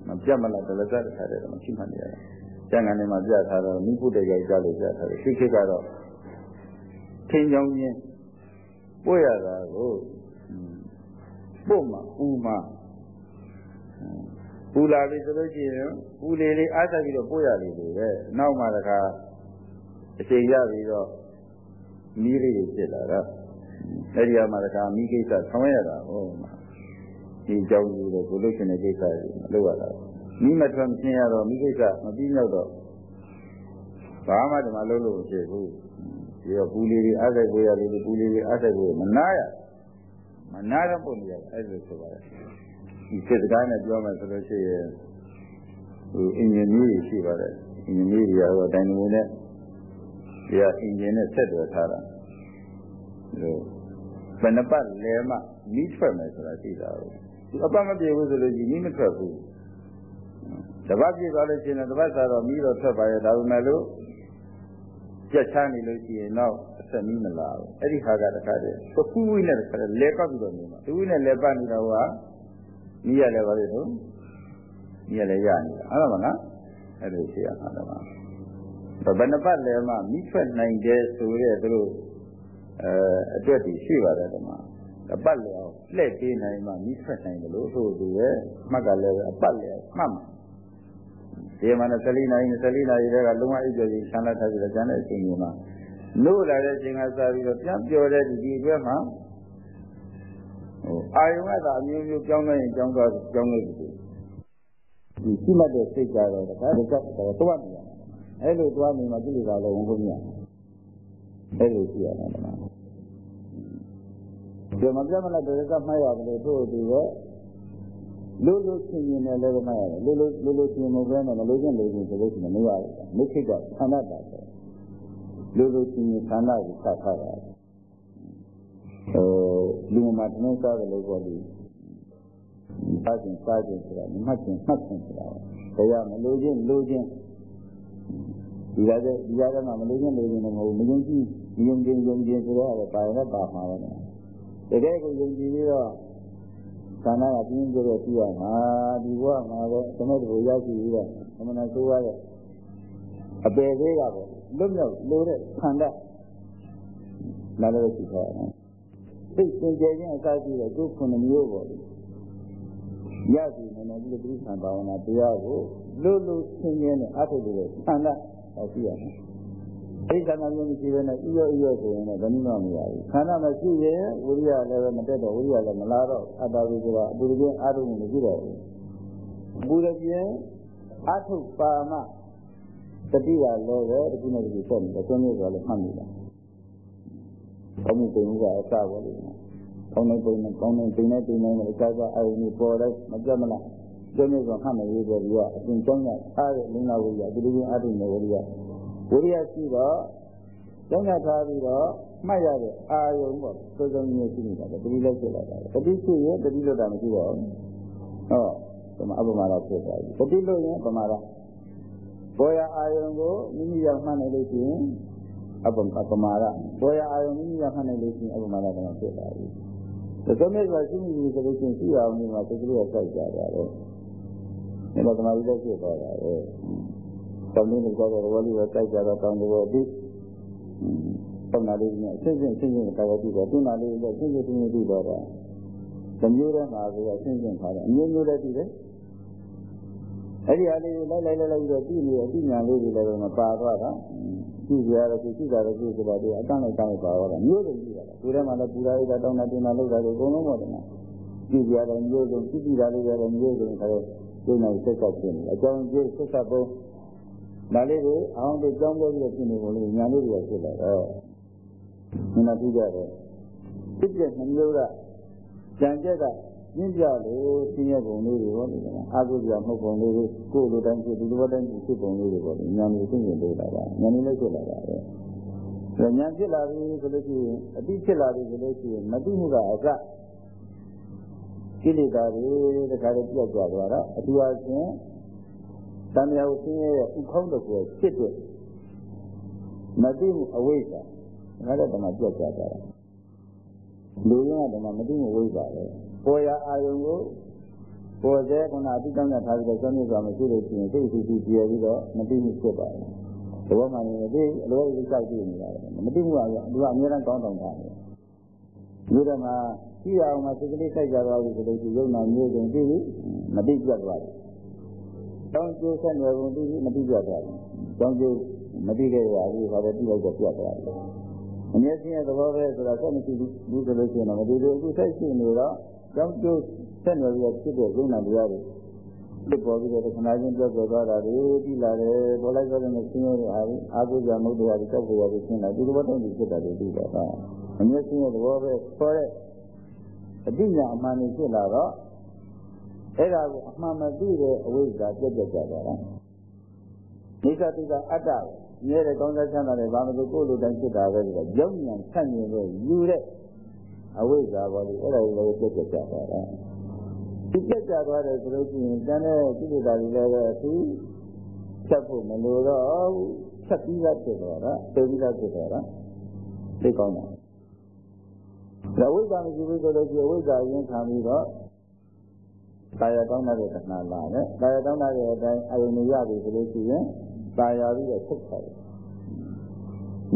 မပြတ်မလားတလကတခါတည်းတော့မရှိမှနေရတယ် ကျန်ကန်နေမှာပြထားတော့မိပုတ္တရိုက်ကြလို့ပြထားတယ်ရှိခေတ်ကတော့ထင်းချောင်းချင်းပို့ရတာကိုပို့မှဥမှပူလာပြီဆိုလို့ရှိရင်ပူလေလေးအားသက်ပြီးတော့ပို့ရလေလေပဲနောက်မှတခါအချိန်ရပြီးတော့မိလေးတွေဖြစ်လာတော့အဲ့ဒီမှာတခါမိကိစ္စဆောင်ရတာဟုတ်မှာဒီကြောင့်လို့ကိုလို့ရှင်တဲ့ကိစ္စတွေမလုပ်ရတာ မိမထွက်မရှင်းရတော့မိကိစ္စမပြီးမြောက်တော့ဘာမှဒီမှာလုပ်လို့မရှိဘူးဒီတော့ပူလေးတွေအားစိတ်ကိုရလေးတွေပူလေးတွေအားစိတ်ကိုမနာရမနာတော့ပုံရအဲ့လိုဆိုပါတယ်ဒီစိတ်စကားနဲ့ပြောမှဆိုလို့ရှိရင်ဟိုအင်ဂျင်နီးရှိပါတယ်အင်ဂျင်နီးတွေကတော့တိုင်းနေနဲ့ဒီကအင်ဂျင်နဲ့ဆက်သွယ်ထားတာလို့ဘယ်နှပတ်လဲမှမိထွက်မယ်ဆိုတာရှိတာဟုတ်ဒီအပတ်မပြေဘူးဆိုလို့ကြီးမိမထွက်ဘူး တပတ်ပြေသွားလို့ရှိရင်တပတ်စားတော့မိတော့ထွက်ပါရဲ့ဒါပေမဲ့လို့ကြက်ချနေလို့ရှိရင်တော့အဆက်မိမလာဘူးအဲ့ဒီခါကတခါတည်းပပူးဝိနဲ့တခါတည်းလဲပတ်ပြီးတော့နေမှာသူဝိနဲ့လဲပတ်နေတာကမိရလဲပါလေတော့မိရလဲရနေတာအဲ့ဒါမလားအဲ့လိုရှိရမှာတော့ဘယ်နှပတ်လဲမှမိထွက်နိုင်တယ်ဆိုရဲသူတို့အဲအတွက်တည်ရှိပါတယ်ဓမ္မအပတ်လဲအောင်လှည့်ပေးနိုင်မှမိထွက်နိုင်တယ်လို့ဆိုသူရဲ့မှတ်ကလည်းအပတ်လဲမှတ်မှာ ဒီမှာ24နာရီ24နာရီတည်းကလုံးဝအိပ်ပျော်ပြီးဆန်းလာထားပြီးတော့ကျန်တဲ့အချိန်ကြီးမှာနို့လာတဲ့အချိန်ကစပြီးတော့ပြန်ပျော်တဲ့ဒီဒီအတွက်မှာဟိုအာယုံကသာအမျိုးမျိုးကြောင်းနေရင်ကြောင်းသွားကြောင်းနေပြီဒီရှိမှတ်တဲ့စိတ်ကတော့တခါတည်းကတော့တော့နေရအဲ့လိုသွားနေမှကိလေသာလည်းဝင်ဖို့မရအဲ့လိုရှိရတယ်ကွာဒီမှာပြမလားတေကမှတ်ရတယ်လို့တို့ဒီရဲ့ လို့လို့ရှင်ရင်လည်းလည်းမှတ်ရတယ်လို့လို့လို့လို့ရှင်နေပဲနဲ့မလို့ချင်းလို့ချင်းဆိုလို့ရှိရင်မရဘူးမိခိတ်ကခန္ဓာတာပဲလို့လို့ရှင်ရင်ခန္ဓာကိုစထားတာဟိုလူမှာတနည်းစားတယ်လို့ပြောပြီးစားခြင်းစားခြင်းဆိုတာမှတ်ခြင်းမှတ်ခြင်းဆိုတာတရားမလို့ချင်းလို့ချင်းဒီရတဲ့ဒီရတဲ့မှာမလို့ချင်းလို့ချင်းမဟုတ်မယုံကြည်ယုံကြည်ယုံကြည်ဆိုတော့ပါရပါမှာပဲတကယ်ကိုယုံကြည်ပြီးတော့ သာနာကပြင်းကြတော့ပြရမှာဒီဘဝမှာပဲသမတ်တူရရှိပြီးတော့သမဏဆိုးရတဲ့အပေသေးကပဲလွတ်မြောက်လို့တဲ့ခန္ဓာလာလို့ရှိသွားတယ်သိစင်ကြယ်ခြင်းအစရှိတဲ့ခုခုနှစ်မျိုးပေါ့လေရရှိနေတဲ့ဒီတိသံဘာဝနာတရားကိုလို့လို့ဆင်းရဲနဲ့အထုပ်တဲ့ခန္ဓာဟောရှိရမယ် အိခန္ဓာမျိုးမရှိဘဲနဲ့ဥရောဥရောဆိုရင်လည်းဘယ်နည်းမှမရဘူးခန္ဓာမရှိရင်ဝိရိယလည်းပဲမတက်တော့ဝိရိယလည်းမလာတော့အတ္တဝိဆိုတာအပူရင်းအာထုံမရှိတော့ဘူးအပူရင်းအာထုပါမတတိကလည်းပဲဒီကုနဲ့ဒီဆက်နေတယ်ဆွေးနွေးကြလည်းမှတ်မိတယ်ကောင်းမှုပုံမှုကအစပါလို့ကောင်းနေပုံနဲ့ကောင်းနေပိနေပိနေနဲ့အစကအာရုံကိုပေါ်လိုက်မပြတ်မလားကျုံးနေကမှတ်နေရေးပေါ်ပြီးတော့အရှင်ကျောင်းကအားတဲ့လင်းလာဝိရိယဒီလိုချင်းအာထုံနေဝိရိယ ဝိရိယရှိတော့ကျောင်းကထားပြီးတော့မှတ်ရတဲ့အာယုံပေါ့စုံစုံမျိုးရှိနေတာပဲတတိလည်းဖြစ်လာတာတတိရှိရင်တတိလွတ်တာမရှိတော့ဘူးဟောဒီမှာအပမလာဖြစ်သွားပြီတတိလွတ်ရင်ပမာဒဘောရအာယုံကိုမိမိရောက်မှတ်နေလို့ရှိရင်အပအပမာရပေါ်ရအာယုံမိမိကမှတ်နိုင်လို့ရှိရင်အပမာရကဖြစ်လာပြီ။ဒါဆိုမြတ်စွာရှိနေပြီဆိုလို့ရှိရင်ရှိအောင်ဒီမှာစိတ်ကလေးကစိုက်ကြတာလေ။ဒီတော့သမာဓိလည်းဖြစ်သွားတာလေ။ တောင်းနေကြတဲ့ဘောလေးကိုစိုက်ကြတော့တောင်းတယ်အတိ။တောင်းတာလေးနဲ့အစစ်စစ်အစစ်စစ်ကာဝတိတော့တွန်းတာလေးနဲ့စစ်စစ်တင်းတင်းပြီးတော့တာ။ဒီမျိုးတည်းမှာဆိုအစစ်စစ်ခါတယ်အမျိုးမျိုးလည်းပြီးတယ်။အဲ့ဒီအလေးလိုက်လိုက်လိုက်လိုက်ပြီးတော့ပြီးနေအတိညာလေးတွေလည်းမပါသွားတာ။ကြည့်ကြရတော့ကြည့်ကြတော့ကြည့်ကြတော့ဒီအတန်းလိုက်တန်းလိုက်ပါတော့တာမျိုးတွေကြည့်ရတာဒီထဲမှာလည်းပူရာရတာတောင်းတာတင်တာလောက်တာတွေအကုန်လုံးပေါ့တယ်နော်ကြည့်ကြရတယ်မျိုးစုံကြည့်ကြည့်တာလေးလည်းမျိုးစုံခါတော့ဒီနိုင်ဆက်ဆက်ဖြစ်နေအကြောင်းကျိုးဆက်ဆက်ပုံ ဒါလေးတွေအောင်တွေကြောင်းလို့ပြီးဖြစ်နေပုံလေးညာလေးတွေဖြစ်လာတော့ဒီမှာကြည့်ကြတယ်ဖြစ်တဲ့နှမျိုးကကြံကြက်ကညင်းပြလို့သိရပုံလေးတွေပေါ့ဒီကအာဟုပြမှုပုံလေးတွေကိုယ်လိုတိုင်းဖြစ်ဒီလိုတိုင်းဖြစ်ပုံလေးတွေပေါ့ဒီညာမျိုးသိမြင်လို့လာတာညာနေလေးဖြစ်လာတာပဲဉာဏ်ဖြစ်လာပြီဆိုလို့ရှိရင်အတိဖြစ်လာပြီဆိုလို့ရှိရင်မတိမှုကအကကိလေသာတွေတခါတည်းပြတ်သွားတော့တာအထူးအားဖြင့် တဏှာကိုသိရဲ့ဥခေါင်းတစ်ခုဖြစ်တဲ့မတိမှုအဝိဇ္ဇာဒါလည်းတမပြတ်သွားတာလူရင်းကတမမတိမှုဝိဇ္ဇာပဲပေါ်ရအာယုံကိုပေါ်တဲ့ခုနအတိတ်ကထားပြီးတော့ဆွမ်းမြစွာမရှိလို့ရှိရင်စိတ်ဆူဆူပြည့်ပြီးတော့မတိမှုဖြစ်ပါတယ်။ဒီဘက်မှာနေသေးအလိုအလိုကြောက်ကြည့်နေတာပဲ။မတိမှုကသူကအများအားကောင်းတောင်းတာပဲ။ဒီတော့မှကြည့်အောင်မှစိတ်ကလေးစိုက်ကြသွားပြီဆိုလို့ရှိရင်ယုံနာမျိုးစုံသိပြီမတိပြတ်သွားတယ်။ တောင်းကျိုးဆက်နေပုံသိပြီမတိပြတ်သွားတယ်။တောင်းကျိုးမတိခဲ့ရဘူးဆိုတော့တိလိုက်တော့ပြတ်သွားတယ်။အမျက်စင်းရဲ့သဘောပဲဆိုတာဆက်မရှိဘူးဆိုလို့ရှိရင်တော့မတိသေးဘူးဆက်ရှိနေတော့ကြောင့်ကျိုးဆက်နေပြီးဖြစ်တဲ့ယုံနာတရားတွေဖြစ်ပေါ်ပြီးတော့ခဏချင်းပြောက်ပြောသွားတာတွေပြီးလာတယ်ပေါ်လိုက်တော့လည်းဆင်းရဲတဲ့အားအာဟုကြမုဒ္ဒရာတွေကြောက်ကြရတယ်ရှင်းလာဒီလိုတိုင်းဖြစ်တာတွေပြီးတော့အမျက်စင်းရဲ့သဘောပဲခေါ်တဲ့အတိညာအမှန်ကိုဖြစ်လာတော့ အဲ့ဒါကိုအမှန်မသိတဲ့အဝိဇ္ဇာပြတ်ပြတ်ကြတာလားနိစ္စတိကအတ္တမြဲတဲ့ကောင်းစားချမ်းသာတဲ့ဘာမလို့ကိုယ်လိုတိုင်းဖြစ်တာပဲဆိုတော့ကြောင်းဉာဏ်ဆန့်ကျင်တဲ့ယူတဲ့အဝိဇ္ဇာပေါ်လို့အဲ့ဒါကိုလည်းပြတ်ပြတ်ကြတာလားဒီပြတ်ကြသွားတယ်ဆိုလို့ရှိရင်တန်တဲ့ကိလေသာတွေလည်းပဲသူချက်ဖို့မလိုတော့ဘူးချက်ပြီးသားဖြစ်တော့တာသိပြီးသားဖြစ်တော့တာသိကောင်းတာဒါဝိဇ္ဇာမရှိဘူးဆိုလို့ရှိရင်ဝိဇ္ဇာရင်းခံပြီးတော့ ကာယတောင်းတဲ့တဏှာလာတယ်ကာယတောင်းတဲ့အတိုင်းအယုံရပြီဆိုလို့ရှိရင်ကာယပြီးတော့ထုတ်ထားတယ်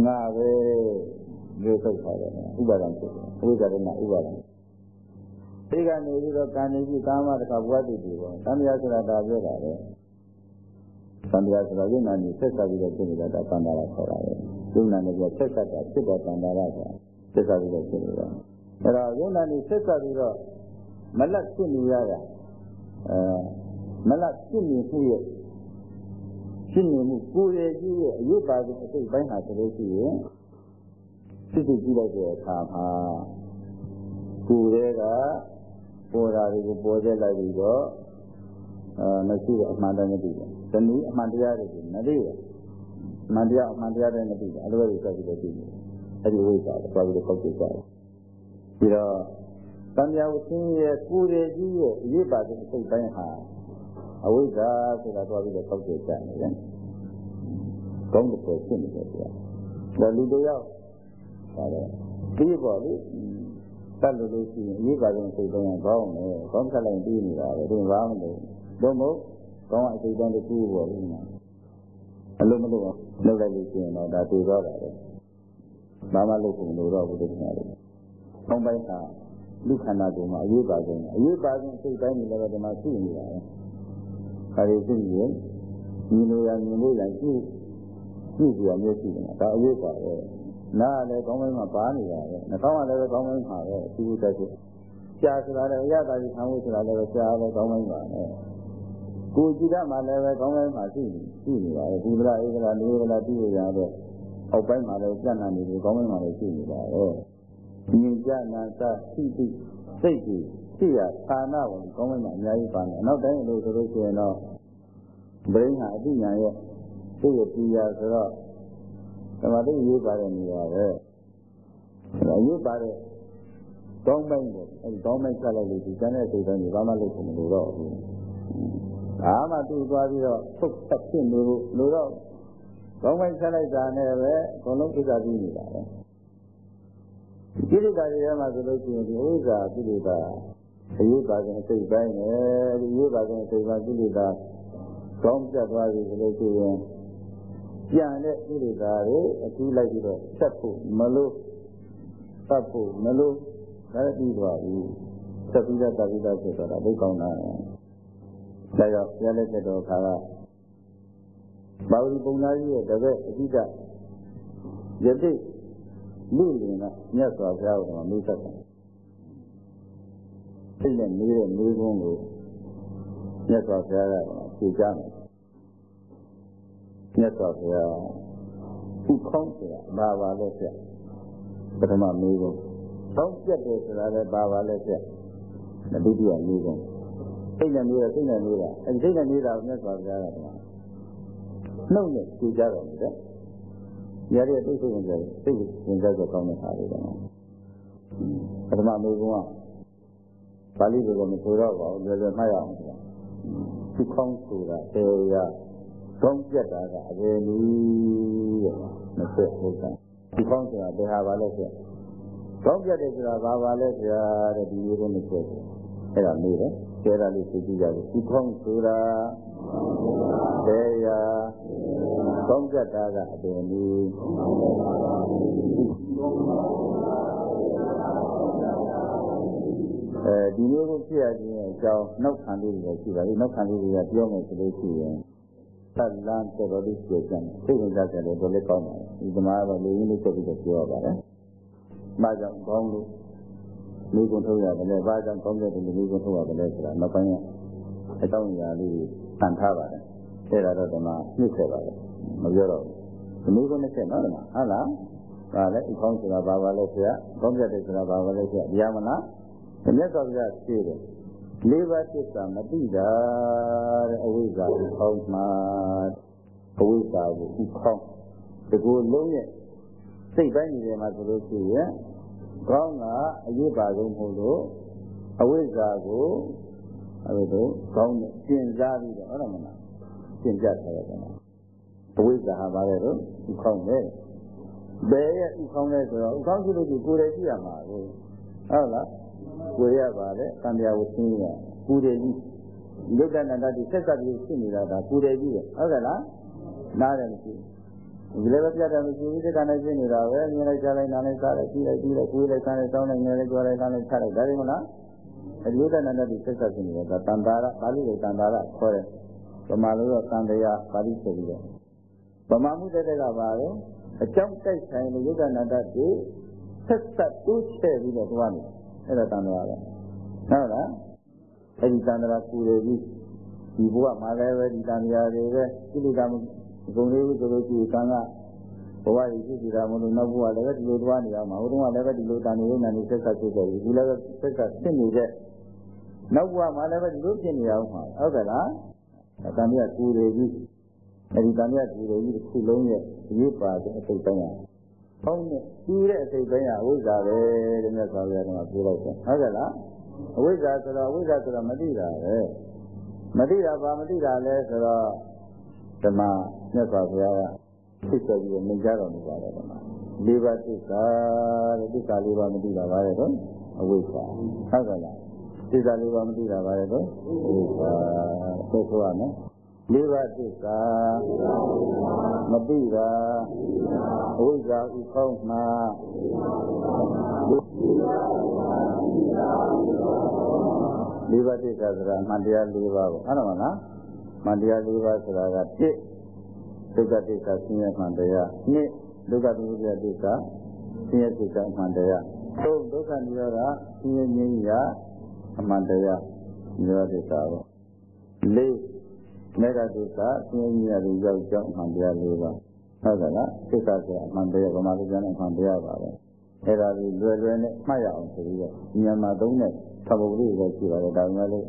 ငါပဲဒီထုတ်ထားတယ်ဥပါဒံဖြစ်တယ်ဝိဇ္ဇာကဥပါဒံဒီကနေပြီးတော့ကံနေပြီးကာမတခါဘဝတည်ပြီးတော့သံဃာဆိုတာဒါပြောတာလေသံဃာဆိုတာယုံနာနေဆက်ဆက်ပြီးတော့ဖြစ်နေတာဒါသံဃာခေါ်တာလေယုံနာနေပြီးဆက်ဆက်တာဖြစ်တဲ့သံဃာဆိုတာဆက်ဆက်ပြီးတော့ဖြစ်နေတာအဲ့တော့ယုံနာနေဆက်ဆက်ပြီးတော့မလတ်ဖြစ်နေရတာ အဲမလတ်ဖြစ်နေမှုရဲ့ဖြစ်နေမှုကိုယ်ရဲ့ကြီးရဲ့အယုပါဆုံးအစိတ်ပိုင်းဟာဆိုလို့ရှိရင်ဖြစ်ဖြစ်ကြည့်လိုက်တဲ့အခါမှာကိုယ်ရဲ့ကပေါ်တာတွေကိုပေါ်ချက်လိုက်ပြီးတော့အဲမရှိတဲ့အမှန်တည်းမသိဘူး။တနည်းအမှန်တရားတွေကိုမသိဘူး။အမှန်တရားအမှန်တရားတွေမသိဘူး။အလိုလိုဆက်ပြီးတော့သိတယ်။အဲဒီဝိဇ္ဇာကိုသွားပြီးတော့ပောက်ကြည့်ကြတယ်။ပြီးတော့ သံဃာဝဆင်းရဲ့ကိုယ်ရဲ့ကြီးရဲ့အရေးပါတဲ့အစိတ်ပိုင်းဟာအဝိဇ္ဇာဆိုတာသွားပြီးတော့ပောက်ကြည့်ကြတယ်။ကောင်းတဲ့ဖြစ်နေတယ်ကွာ။ဒါလူတယောက်ဒါလည်းပြီးပေါ့လေတတ်လို့လို့ရှိရင်အရေးပါဆုံးစိတ်တိုင်းကောင်းတယ်။ကောင်းကလိုက်ပြီးနေတာပဲဒီဘာမှမလုပ်။ဘုံမို့ကောင်းအစိတ်တိုင်းတစ်ခုပေါ့လေ။အလုံးမလို့လောက်လိုက်လို့ရှိရင်တော့ဒါတည်သွားတာပဲ။ဘာမှလုပ်ဖို့မလိုတော့ဘူးတကယ်လို့။ကောင်းပိုင်းက လူခန္ဓာကိုယ်မှာအရေးပါဆုံးအရေးပါဆုံးစိတ်တိုင်းတွေလည်းဒီမှာရှိနေတာပဲ။ခါရီရှိရင်ညီလိုရညီလို့ရရှိရှိကြရမျိုးရှိနေတာဒါအရေးပါပဲ။နားလည်းကောင်းပိုင်းမှာပါနေတာပဲနှာခေါင်းကလည်းကောင်းပိုင်းမှာပဲအတူတူတက်ဖြစ်ရှားဆိုတာလည်းအရသာကြီးခံဖို့ဆိုတာလည်းရှားလည်းကောင်းပိုင်းပါပဲကိုကြည့်တတ်မှလည်းပဲကောင်းပိုင်းမှာရှိနေရှိနေပါပဲဒီဗလာဧကလာလေးဗလာပြည့်ရတဲ့အောက်ပိုင်းမှာလည်းကြံ့နာနေတယ်ကောင်းပိုင်းမှာလည်းရှိနေပါပဲ မြင်ကြနာသသိသိစိတ်ကြီးရှိရဌာနဝင်ကောင်းပိုင်းမှာအများကြီးပါနေအနောက်တိုင်းလို့ဆိုလို့ရှိရင်တော့ဘိန်းဟာအတိညာရဲ့သူ့ရဲ့တရားဆိုတော့သမာဓိရေးပါတဲ့နေရာပဲအဲရေးပါတဲ့ကောင်းပိုင်းကိုအဲဒီကောင်းပိုင်းဆက်လိုက်လို့ဒီကျန်တဲ့စိတ်တိုင်းဘာမှလုပ်ဖို့မလိုတော့ဘူး။ဒါမှသူ့သွားပြီးတော့ထုတ်ဆက်ဖြစ်နေလို့လိုတော့ကောင်းပိုင်းဆက်လိုက်တာနဲ့ပဲအကုန်လုံးကိစ္စပြီးနေတာပဲ ကိလေသာတွေထဲမှာဆိုလို့ရှိရင်ဒီဥစ္စာကိလေသာအရေးပါတဲ့အစိတ်ပိုင်းနဲ့ဒီအရေးပါတဲ့အစိတ်ပိုင်းကိလေသာကောင်းပြတ်သွားပြီဆိုလို့ရှိရင်ပြန်တဲ့ကိလေသာတွေအထူးလိုက်ပြီးတော့ဆက်ဖို့မလို့တတ်ဖို့မလို့ဒါပြီးသွားပြီဆက်ပြီးတော့တတ်ပြီးတော့ဖြစ်သွားတာဘုကောင်းတာဒါကြောင့်ဘုရားလက်ထက်တော်ခါကဘာဝီပုံသားကြီးရဲ့တပည့်အဓိကယတိ လူလင်ကမြတ်စွာဘုရားကမေးတတ်တယ်စိတ်နဲ့နေတဲ့မေးခွန်းကိုမြတ်စွာဘုရားကဖြေကြတယ်မြတ်စွာဘုရားခုခေါင်းဆိုတာဘာပါလဲပြပထမမေးခွန်းတောင်းပြတ်တယ်ဆိုတာလည်းဘာပါလဲပြဒုတိယမေးခွန်းစိတ်နဲ့နေတာစိတ်နဲ့နေတာအဲဒီစိတ်နဲ့နေတာကိုမြတ်စွာဘုရားကနှုတ်နဲ့ဖြေကြတော့တယ် ရရတဲ့သိစိတ်ဝင်ကြတယ်သိဝင်ကြတော့ကောင်းတဲ့ဟာတွေတော့ပထမမေကုံကပါဠိလိုတော့မဆိုတော့ပါဘူးလွယ်လွယ်မှတ်ရအောင်ဆိုတာသူခေါင်းဆိုတာတေရကောင်းပြတ်တာကအဘယ်နည်းတဲ့မဆက်ဟုတ်တာသူခေါင်းဆိုတာဘယ်ဟာပါလဲဆိုကောင်းပြတ်တယ်ဆိုတာဘာပါလဲဆရာတဲ့ဒီလိုကိုမဆက်ဘူးအဲ့ဒါမေးတယ်ကျဲတာလေးသိကြည့်ကြလို့သူခေါင်းဆိုတာတေရ ကောင်းကြတာကအပင်ဒီအဲဒီမျိုးကိုဖြစ်ရခြင်းအကြောင်းနောက်ခံလေးတွေရှိပါလိမ့်နောက်ခံလေးတွေကပြောမယ်ဆိုလို့ရှိရင်သတ်လန်းတော်တော်လေးကျေကျန်စိတ်ဝင်စားကြတယ်တော်လေးကောင်းပါတယ်ဒီသမားကတော့လူရင်းလေးချက်ပြီးတော့ပြောရပါတယ်။ဘာကြောင့်ကောင်းလို့မိကုန်ထုတ်ရတယ်လဲဘာကြောင့်ကောင်းတဲ့လူမိကုန်ထုတ်ရတယ်လဲဆိုတာနောက်ပိုင်းအကြောင်းအရာလေးဆန်ထားပါတယ်။အဲ့ဒါတော့ဒီမှာနှိမ့်ဆက်ပါတယ် မပြောတော့ဘူးဒီလိုနဲ့ဆက်နော်ဟုတ်လားဒါလည်းအကောင်းဆိုတာဘာပါလဲဆရာကောင်းပြတဲ့ဆိုတာဘာပါလဲဆရာတရားမလားမြတ်စွာဘုရားဖြေတယ်လေးပါးသစ္စာမသိတာတဲ့အဝိဇ္ဇာကိုခေါင်းမှာအဝိဇ္ဇာကိုဥခေါင်းဒီကိုလုံးရဲ့စိတ်ပိုင်းနေတယ်မှာဆိုလို့ရှိရင်ကောင်းကအရေးပါဆုံးမို့လို့အဝိဇ္ဇာကိုအဲ့လိုကောင်းနဲ့ကျင်စားပြီးတော့ဟုတ်တယ်မလားကျင်ကြထားရတယ် အဝိဇ္ဇာဟာပါလေတော့ဥခေါင်းပဲဘယ်ရဲ့ဥခေါင်းလဲဆိုတော့ဥခေါင်းရှိလို့ဒီကိုယ်တည်းရှိရမှာကိုဟုတ်လားကိုယ်ရပါလေတန်တရားကိုသိရကိုယ်တည်းကြီးလုဒ္ဒနာတတိဆက်ဆက်ပြီးရှိနေတာဒါကိုယ်တည်းကြီးပဲဟုတ်ကဲ့လားနားတယ်မရှိဒီလည်းပဲပြတ်တယ်မရှိဘူးဒီကနေ့ရှိနေတာပဲမြင်လိုက်ကြားလိုက်နားလိုက်စားလိုက်ကြည့်လိုက်ပြီးလိုက်ကိုယ်လိုက်စားလိုက်တောင်းလိုက်ငယ်လိုက်ကြွားလိုက်စားလိုက်ချလိုက်ဒါတွေမလားအလုဒ္ဒနာတတိဆက်ဆက်ရှိနေတာဒါတန်တာရပါဠိလိုတန်တာရခေါ်တယ်ဗမာလိုတော့တန်တရားပါဠိဆိုပြီးတော့ ဗမာမှုတက်တက်ကပါပဲအကြောင်းတိုက်ဆိုင်တဲ့ယုဒနာတတ်ကိုဆက်ဆက်တိုးချဲ့ပြီးတော့သွားနေအဲ့ဒါတန်တရာပဲဟုတ်လားအဲ့ဒီတန်တရာကူရပြီးဒီဘုရားမှာလည်းပဲဒီတန်တရာတွေပဲကိလေသာမကုန်သေးဘူးဆိုလို့ရှိရင်ကံကဘဝရည်ရှိစီတာမလို့နောက်ဘဝလည်းပဲဒီလိုသွားနေရမှာဟိုတုန်းကလည်းပဲဒီလိုတန်နေနေနေဆက်ဆက်ဖြစ်ကြပြီဒီလည်းပဲဆက်ဆက်ဖြစ်နေတဲ့နောက်ဘဝမှာလည်းပဲဒီလိုဖြစ်နေရအောင်မှာဟုတ်ကဲ့လားတန်တရာကူရပြီး အဲဒီတန်မြတ်ဒီလိုကြီးတစ်ခုလုံးရဲ့အရေးပါတဲ့အစိတ်ပိုင်းရ။ပေါင်းနဲ့ကျူးတဲ့အစိတ်ပိုင်းရဝိဇ္ဇာပဲတဲ့မြတ်စွာဘုရားကပြောလိုက်တယ်။ဟုတ်ကဲ့လား။အဝိဇ္ဇာဆိုတော့အဝိဇ္ဇာဆိုတော့မသိတာပဲ။မသိတာဘာမသိတာလဲဆိုတော့ဓမ္မမြတ်စွာဘုရားကဖြစ်ကြပြီးမြင်ကြတော်မူပါတယ်ဓမ္မ။လေးပါးသစ္စာတဲ့သစ္စာလေးပါးမသိတာပါလေတော့အဝိဇ္ဇာ။ဟုတ်ကဲ့လား။သစ္စာလေးပါးမသိတာပါလေတော့အဝိဇ္ဇာ။သိဆိုရမယ်။ လေးပါးသစ္စာမသိတာအဝိဇ္ဇာဥကောင်းမှာလေးပါးသစ္စာဆိုတာမှန်တရားလေးပါးပေါ့ဟုတ်တယ်မလားမှန်တရားလေးပါးဆိုတာကတစ်ဒုက္ခသစ္စာဆင်းရဲမှန်တရားနှစ်ဒုက္ခသစ္စာသစ္စာဆင်းရဲသစ္စာမှန်တရားသုံးဒုက္ခនិရောဓဆင်းရဲငြိမ်းရာအမှန်တရားនិရောဓသစ္စာပေါ့လေး မေဃသစ္စာသင်္ကြီးရည်ရောက်ကြောင်းအမှန်တရားလေးပါဟုတ်ကဲ့လားသစ္စာဆိုအမှန်တရားဗမာလူကျမ်းအမှန်တရားပါပဲအဲ့ဒါလေးလွယ်လွယ်နဲ့မှတ်ရအောင်ဆိုပြီးတော့မြန်မာသုံးတဲ့သဘောလေးပဲရှိပါတယ်ဒါမှလည်း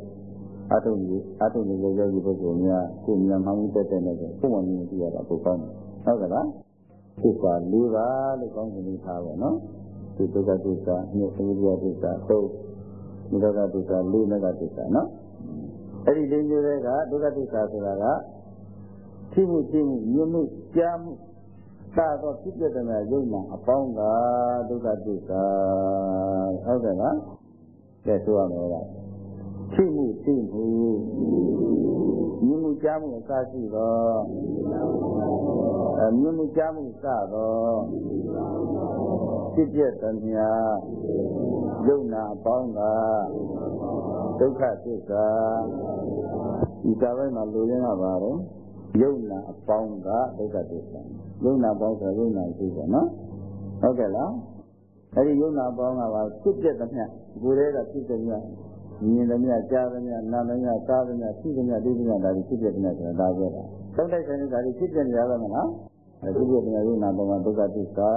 အထုံကြီးအထုံကြီးရဲ့ယောဂီပုဂ္ဂိုလ်များကိုမြန်မာမှုတက်တဲ့နဲ့ကိုပုံမှန်ကြီးကြည့်ရတာပိုကောင်းတယ်ဟုတ်ကဲ့လားသစ္စာ၄ပါးလို့ကောင်းစဉ်းထားပါနော်ဒီဒုက္ခသစ္စာ၊အနိစ္စသစ္စာ၃နိရောဓသစ္စာ၄မေဃသစ္စာနော် အဲ့ဒီလေးမျိုးတွေကဒုက္ခသစ္စာဆိုတာကဖြစ်မှုဖြစ်မှုမြင်မှုကြားမှုသာတော့ဖြစ်ပြတဲ့ယုံနာအပေါင်းကဒုက္ခသစ္စာဟုတ်ကဲ့လားကဲဆိုရမယ်လားဖြစ်မှုဖြစ်မှုမြင်မှုကြားမှုအစရှိတော့အမြင်မှုကြားမှုစတော့ဖြစ်ပြတဲ့မြာယုံနာအပေါင်းက ဒုက္ခသစ္စာဒီကပိုင်းမှာလူရင်းကပါတော့ယုံနာအပေါင်းကဒုက္ခသစ္စာယုံနာပေါင်းဆိုယုံနာရှိတယ်နော်ဟုတ်ကဲ့လားအဲ့ဒီယုံနာပေါင်းကပါဖြစ်ပြတဲ့မြကိုယ်တည်းကဖြစ်တဲ့မြမြင်တယ်မြကြားတယ်မြနားတယ်မြစားတယ်မြဖြစ်တယ်မြသိတယ်မြဒါကြီးဖြစ်ပြတဲ့မြဆိုတာဒါပြောတာသုံးတိုက်ဆိုင်နေတာကြီးဖြစ်ပြနေရပါမလားအဲ့ဒီဖြစ်ပြတဲ့ယုံနာပေါင်းကဒုက္ခသစ္စာ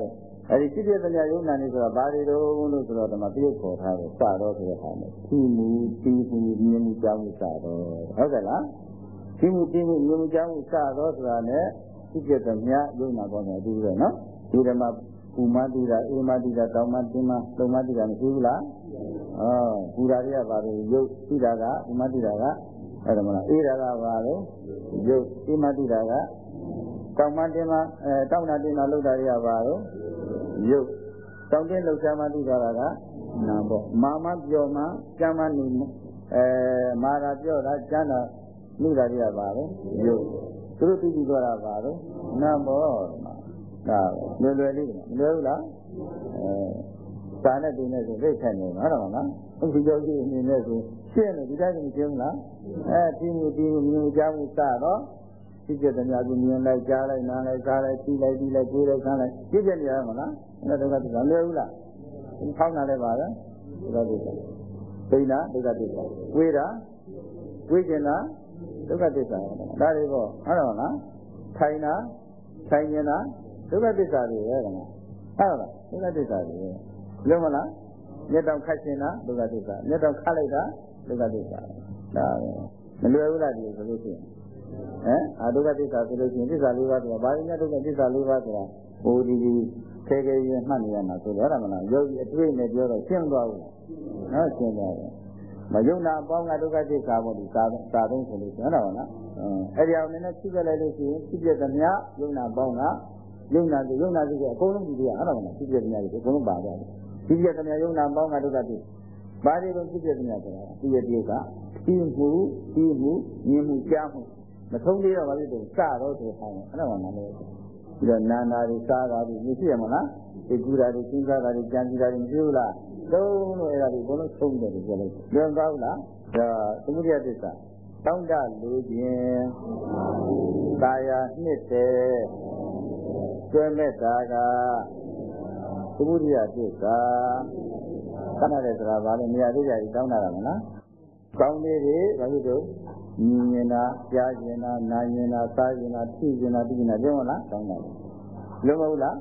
တဲ့ အဲ့ဒီဖြစ်ပြတဲ့ယုံနာနေဆိုတာဘာတွေတော့လို့ဆိုတော့ဒီမှာပြုတ်ခေါ်ထားတယ်စတော့ဆိုတဲ့အခါမှာဖြူမူတီးမှုမြင်မှုကြားမှုစတော့ဟုတ်ကဲ့လားဖြူမူတီးမှုမြင်မှုကြားမှုစတော့ဆိုတာနဲ့ဖြစ်ပြတဲ့မြယုံနာပေါင်းတယ်အတူတူပဲနော်ဒီဓမ္မပူမတိတာအေမတိတာတောင်မတင်းမလုံမတိတာမရှိဘူးလားအော်ပူတာတွေကဘာလို့ရုပ်တိတာကပူမတိတာကအဲ့ဒါမလားအေးတာကဘာလို့ရုပ်အေမတိတာကတောင်မတင်းမအဲတောင်နာတင်းမလုံတာတွေကဘာလို့ ရုပ်တောင်တင်းလုံချာမတိတာကနာပေါ့မာမပြောမှကျမ်းမနေအဲမာရာပြောတာကျမ်းတာမိတာတွေကဘာလို့ရုပ်သူတို့သိပြီးတော့တာဘာလို့နာပေါ့ဒါလွယ်လွယ်လေးမလွယ်ဘူးလားအဲစာနဲ့တင်နေဆိုသိခက်နေမှာဟုတ်တယ်မလားအခုကြောက်ကြည့်အနေနဲ့ဆိုရှင်းတယ်ဒီတိုင်းမရှင်းဘူးလားအဲဒီမှုဒီမှုမြင်ကြမှုစတော့ ဖြစ်တဲ့တရားကိုမြင်လိုက်ကြားလိုက်နားလိုက်စားလိုက်ကြည့်လိုက်ကြည့်လိုက်ကြည့်လိုက်ဆန်းလိုက်ကြည့်ကြနေရမှာလားအဲ့ဒါဒုက္ခသစ္စာလွယ်ဘူးလားဖောင်းတာလည်းပါပဲဒုက္ခသစ္စာသိနာဒုက္ခသစ္စာဝေးတာဝေးကျင်တာဒုက္ခသစ္စာဒါတွေပေါ့ဟုတ်တယ်မလားထိုင်တာထိုင်ကျင်တာဒုက္ခသစ္စာတွေပဲကွာဟုတ်လားဒုက္ခသစ္စာတွေလုံးမလားမျက်တောင်ခတ်ရှင်တာဒုက္ခသစ္စာမျက်တောင်ခတ်လိုက်တာဒုက္ခသစ္စာဒါပဲမလွယ်ဘူးလားဒီဆိုလို့ရှိရင် ဟမ်အာဒုက္ခသစ္စာဆိုလို့ရှိရင်သစ္စာလေးပါးဆိုတာဘာလို့လဲဒုက္ခသစ္စာလေးပါးဆိုတာဟိုဒီဒီခဲခဲရင်မှတ်နေရမှာဆိုတော့မလားယောဂီအတွေ့နဲ့ပြောတော့ရှင်းသွားဘူးနော်ရှင်းသွားတယ်မယုံနာအပေါင်းကဒုက္ခသစ္စာပေါ့ဒီစာစာသုံးဆိုလို့ပြောတာပါလားအဲ့ဒီအောင်နည်းနည်းဖြည့်ပြလိုက်လို့ရှိရင်ဖြည့်ပြသမျှယုံနာပေါင်းကယုံနာစုယုံနာစုကအကုန်လုံးကြည့်ရအောင်နော်ဖြစ်ပြတဲ့များတွေအကုန်လုံးပါကြတယ်ဖြစ်ပြတဲ့များယုံနာပေါင်းကဒုက္ခတိဘာတွေကိုဖြစ်ပြတဲ့များဆိုတာဒီရတိကပြီးမှုပြီးမှုမြင်မှုကြားမှု မထုံးသေးတော့ဘာဖြစ်လို့စတော့ဆိုခိုင်းတယ်အဲ့ဒါမှမလဲပြီးတော့နာနာတွေစားတာတွေမရှိရမလားဒီကူတာတွေစဉ်းစားတာတွေကြံစည်တာတွေမရှိဘူးလားသုံးလို့အဲ့ဒါတွေအကုန်လုံးသုံးတယ်ပြောလိုက်ပြန်ကောင်းလားဒါသမုဒိယသစ္စာတောင်းတလူခြင်းကာယနှစ်တဲ့ကျွဲမဲ့တာကသမုဒိယသစ္စာခဏတဲ့စကားဘာလို့မရသေးကြဘူးတောင်းတာကမလားကောင်းလေးတွေဘာဖြစ်လို့ မြင်မြင်တာကြားမြင်တာနားမြင်တာစားမြင်တာသိမြင်တာသိမြင်တာပြောမလားတောင်းတာလုံးမဟုတ်လား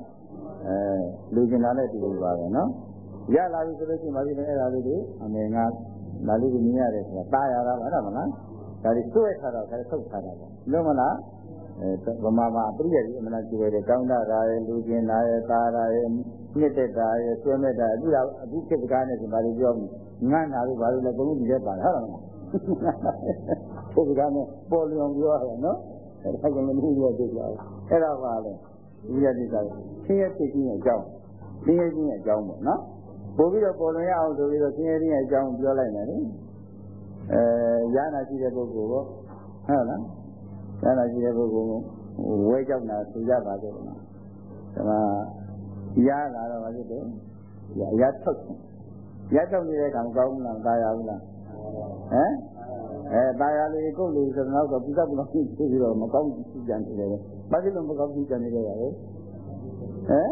အဲလူကျင်တာလည်းဒီလိုပါပဲနော်ရလာပြီဆိုလို့ရှိရင်ဘာဖြစ်လဲအဲ့ဒါလေးတွေအမေငါဒါလေးကိုမြင်ရတယ်ဆိုတာတားရတာပါနော်မလားဒါတွေစွဲထားတော့ဒါထုတ်ထားတာပေါ့လုံးမလားအဲဗမာမှာအပရိယကြီးအမှန်တူတယ်ကောင်းတာရဲ့လူကျင်တာရဲ့သားတာရဲ့နှစ်သက်တာရဲ့ဆွဲမဲ့တာအခုတော့အခုခေတ်ကနဲ့ဆိုဘာလို့ပြောငန်းတာလို့ဘာလို့လဲဘုံကြီးတဲ့ပါလားဟုတ်လား ခေတ်ကနဲ့ပေါ်လျော်ပြောရတယ်နော်အဲ့ဒါကလည်းမင်းရဲ့သိကြတယ်အဲ့ဒါပါလေဒီရတိကဆင်းရဲသိခြင်းရဲ့အကြောင်းဆင်းရဲခြင်းရဲ့အကြောင်းပေါ့နော်ပို့ပြီးတော့ပေါ်လွင်ရအောင်ဆိုပြီးတော့ဆင်းရဲခြင်းရဲ့အကြောင်းပြောလိုက်မယ်လေအဲရဟနာရှိတဲ့ပုဂ္ဂိုလ်ပေါ့ဟုတ်လားဆန္ဒရှိတဲ့ပုဂ္ဂိုလ်ဝဲကြောက်တာသူရပါကြတယ်။ဒါမှရလာတော့ဘာဖြစ်လဲ။ရထုတ်ရထုတ်နေတဲ့ကံကောင်းလားတာယာဘူးလား။ ဟမ်အဲတာယာလေးကုတ်လို့ဆိုတော့တော့ပြတ်ပလို့ဖြစ်ပြီးတော့မကောင်းကြံနေတယ်။ဘာဖြစ်လို့မကောင်းကြံနေကြရလဲ။ဟမ်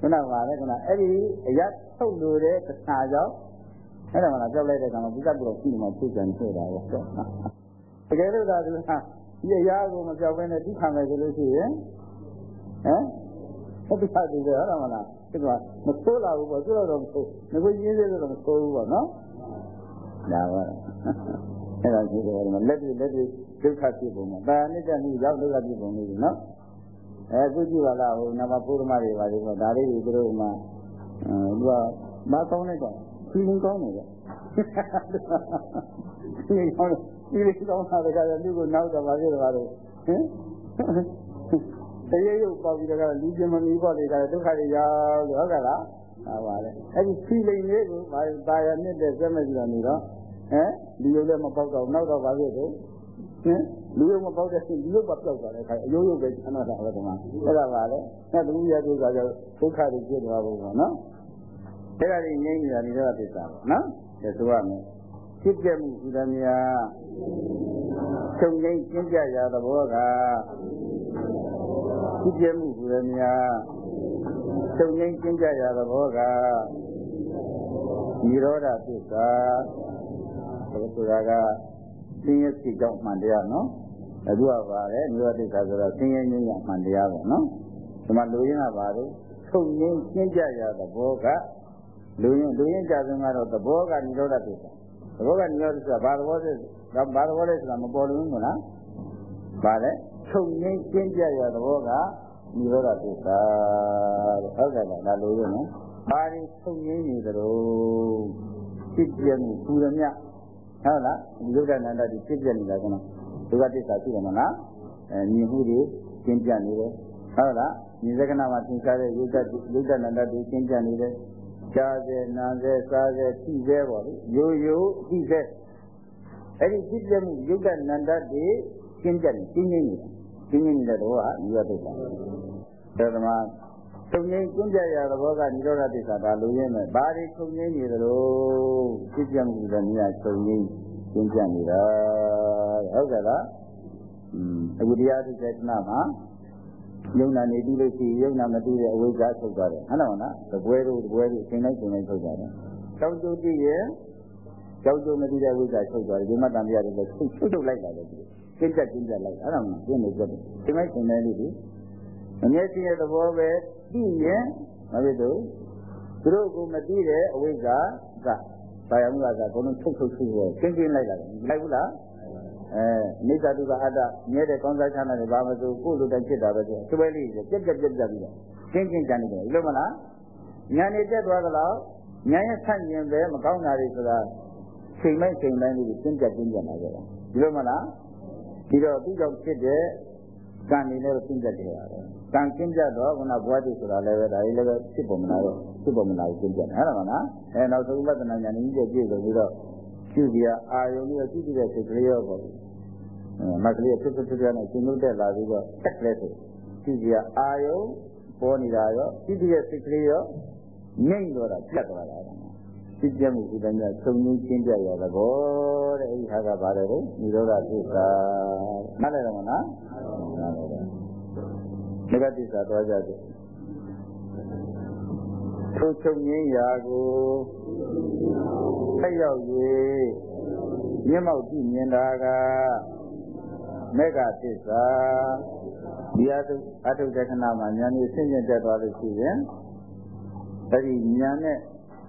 ခုနကပါလေခုနအဲ့ဒီအရထုတ်လို့တဲ့တခါကြောင့်အဲ့ဒါမှလည်းကြောက်လိုက်တဲ့ကံကပြတ်ပလို့ဖြစ်နေမှဖြစ်ကြံနေတာပဲ။တကယ်လို့သာသူကဒီအရာကိုမပြောက်ဘဲနဲ့တိခံမယ်ဆိုလို့ရှိရင်ဟမ်ဟုတ်ပြီဟုတ်ပြီဟုတ်လားဒီကမဆိုးလာဘူးပေါ့ဆိုတော့မဆိုးငါကရင်းသေးတယ်တော့မဆိုးဘူးပေါ့နော် ဒါပါအဲ့ဒါကြည့်တယ်လက်ပြလက်ပြဒုက္ခဖြစ်ပုံမှာတာနိစ္စမှုရောက်ဒုက္ခဖြစ်ပုံလေးနော်အဲသူကြည့်ပါလားဟိုနမပုရမတွေပါလေပေါ့ဒါလေးတွေသူတို့မှအဲသူကမကောင်းလိုက်တော့ဖြီးလင်းကောင်းနေတယ်ဖြီးလင်းကောင်းဖြီးလင်းကောင်းတာတကယ်လူကိုနောက်တော့ပါဖြစ်တော့ဟင်တရားရုပ်ပေါက်ပြီးတော့လူကျင်မမီပေါ့လေဒါဒုက္ခတွေရောက်လို့ဟုတ်ကလားဟာပါလေအဲ့ဒီဖြီလိန်လေးကိုဘာပါရမြင့်တဲ့စက်မဲ့ကြည့်တော့နေတော့ ဟမ်လူရုပ်လည်းမပေါက်တော့နောက်တော့ဘာဖြစ်တော့ဟင်လူရုပ်မပေါက်တဲ့ရှင်လူရုပ်ကပြောက်သွားတယ်ခါအယုံရုပ်ပဲအနာတာဟုတ်တယ်မှာအဲ့ဒါပါလေအဲ့ဒါလူရတဲ့ဆိုတော့ဒုက္ခတွေဖြစ်သွားဖို့ပေါ့နော်အဲ့ဒါကြီးငြိမ့်နေတာဒီတော့သစ္စာပေါ့နော်ဒါဆိုရမယ်ဖြစ်ပြမှုဥဒမြာချုပ်ငိမ့်ကျင့်ကြရာသဘောကဖြစ်ပြမှုဥဒမြာချုပ်ငိမ့်ကျင့်ကြရာသဘောကនិရောဓသစ္စာ ဒါဆိုတာကဆင်းရဲစိတ်ကြောင့်မှန်တရားနော်အခုကပါလေនិရောဓသစ္စာဆိုတော့ဆင်းရဲငြိမ်းရမှန်တရားပေါ့နော်ဒီမှာလူရင်းကပါလို့ချုပ်ငိမ့်ကျင့်ကြရာသဘောကလူရင်လူရင်ကြဆုံးကတော့သဘောကនិရောဓသစ္စာသဘောကနိရောဓဆိုတာဘာသဘောလဲဘာသဘောလဲဆိုတာမပေါ်လို့ဘူးလားဘာလဲချုပ်ငိမ့်ကျင့်ကြရသဘောကနိရောဓသစ္စာတဲ့ဟုတ်ကဲ့လားဒါလိုရနော်ဘာတွေချုပ်ငိမ့်နေသလိုဖြစ်ပြမှုပူရမြ ဟုတ်လားဒီယုဒ္ဓနန္ဒတိဖြစ်ပြနေတာကနော်ဒုက္ခသစ္စာရှိတယ်မလားအဲမြင်မှုတွေကျင့်ကြနေတယ်ဟုတ်လားမြင်စကနာမှာသင်္ချာတဲ့ယုဒ္ဓယုဒ္ဓနန္ဒတိကျင့်ကြနေတယ်ကြားစေနာစေစားစေထိစေပေါ့လေရိုးရိုးထိစေအဲ့ဒီဖြစ်ပြမှုယုတ်တနန္တတွေကျင်းကြတယ်ကျင်းနေနေတာကျင်းနေနေတဲ့တော့ဟာနိရောဓသစ္စာဒါသမား သုံးငိမ့်ကျင်းကြရသဘောကနိရောဓသစ္စာဒါလိုရင်းမဲ့ဘာတွေသုံးငိမ့်နေသလိုဖြစ်ပြမှုတွေမြတ်သုံးငိမ့်ကျင်းကြနေတာဟုတ်ကဲ့လားอืมအခုတရားထုစေတနာမှာယုံနာနေပြီးလို့ရှိရင်ယုံနာမတူတဲ့အဝိဇ္ဇာထုတ်သွားတယ်ဟုတ်လားမလားတပွဲတို့တပွဲတို့အချိန်တိုင်းချိန်တိုင်းထုတ်သွားတယ်တောင်းကျုပ်တည်းရဲ့ကြောက်ကြုံမတူတဲ့ဝိဇ္ဇာထုတ်သွားတယ်ဒီမှာတန်ပြရတယ်လည်းထုတ်ထုတ်လိုက်တာလေဒီကျင့်ချက်ကျင့်ချက်လိုက်အဲ့ဒါမှကျင့်နေကြတယ်ချိန်တိုင်းချိန်တိုင်းလေးဒီအမျက်ရှိတဲ့သဘောပဲ သိရင်မဖြစ်တော့သူတို့ကမသိတဲ့အဝိဇ္ဇာကဘာယမှုကကဘုံလုံးထုတ်ထုတ်ထုတ်ရောကျင့်ကျင့်လိုက်တာလေလိုက်ဘူးလားအဲနိစ္စတုကအတ္တမြဲတဲ့ကောင်းစားချမ်းသာတွေဘာမဆိုကိုယ်လိုတိုင်းဖြစ်တာပဲဆိုဆွဲလေးပြက်ပြက်ပြက်ပြက်ပြီးတော့ကျင့်ကျင့်ကြံနေတယ်ဒီလိုမလားညာနေတက်သွားသလားညာရဲ့ဆန့်ကျင်ပဲမကောင်းတာတွေဆိုတာချိန်တိုင်းချိန်တိုင်းလေးကျင့်ကြံကျင့်ကြံလာကြတာဒီလိုမလားဒီတော့သူ့ကြောင့်ဖြစ်တဲ့ကံနေလည်းကျင့်ကြံတယ်ရ တယ်ကံကျင့်ကြတော့ခုနဘဝတည်ဆိုတာလည်းပဲဒါလေးလည်းပဲဖြစ်ပေါ်မလာတော့ဖြစ်ပေါ်မလာဘူးကျင့်ကြံတယ်ဟုတ်လားမလားအဲနောက်ဆုံးဥပဒနာညာနည်းကြီးပြည့်စုံပြီးတော့ရှိစရာအာယုံပြီးတော့ရှိတဲ့စိတ်ကလေးရောပေါ့အဲမကလေးဖြစ်ဖြစ်ဖြစ်နဲ့ရှင်လို့တက်လာပြီးတော့ဆက်ကလေးဆိုရှိစရာအာယုံပေါ်နေတာရောရှိတဲ့စိတ်ကလေးရောငြိမ့်တော့တာပြတ်သွားတာဖြစ်ပြမှုဒီတိုင်းကသုံးရင်းချင်းပြရတာဘောတဲ့အဲဒီဟာကပါတယ်လေនិရောဓသစ္စာနားလည်တယ်မလား နားလည်တယ်နိဗ္ဗာန်သစ္စာသွားကြတယ်ထိုချုပ်ငင်းရာကိုဆက်ရောက်၍မျက်မှောက်ကြည့်မြင်တာကမေဃသစ္စာဒီအထုအထုတက္ကနာမှာဉာဏ်ကြီးဆင့်ကျင်တက်သွားလို့ရှိရင်အဲဒီဉာဏ်နဲ့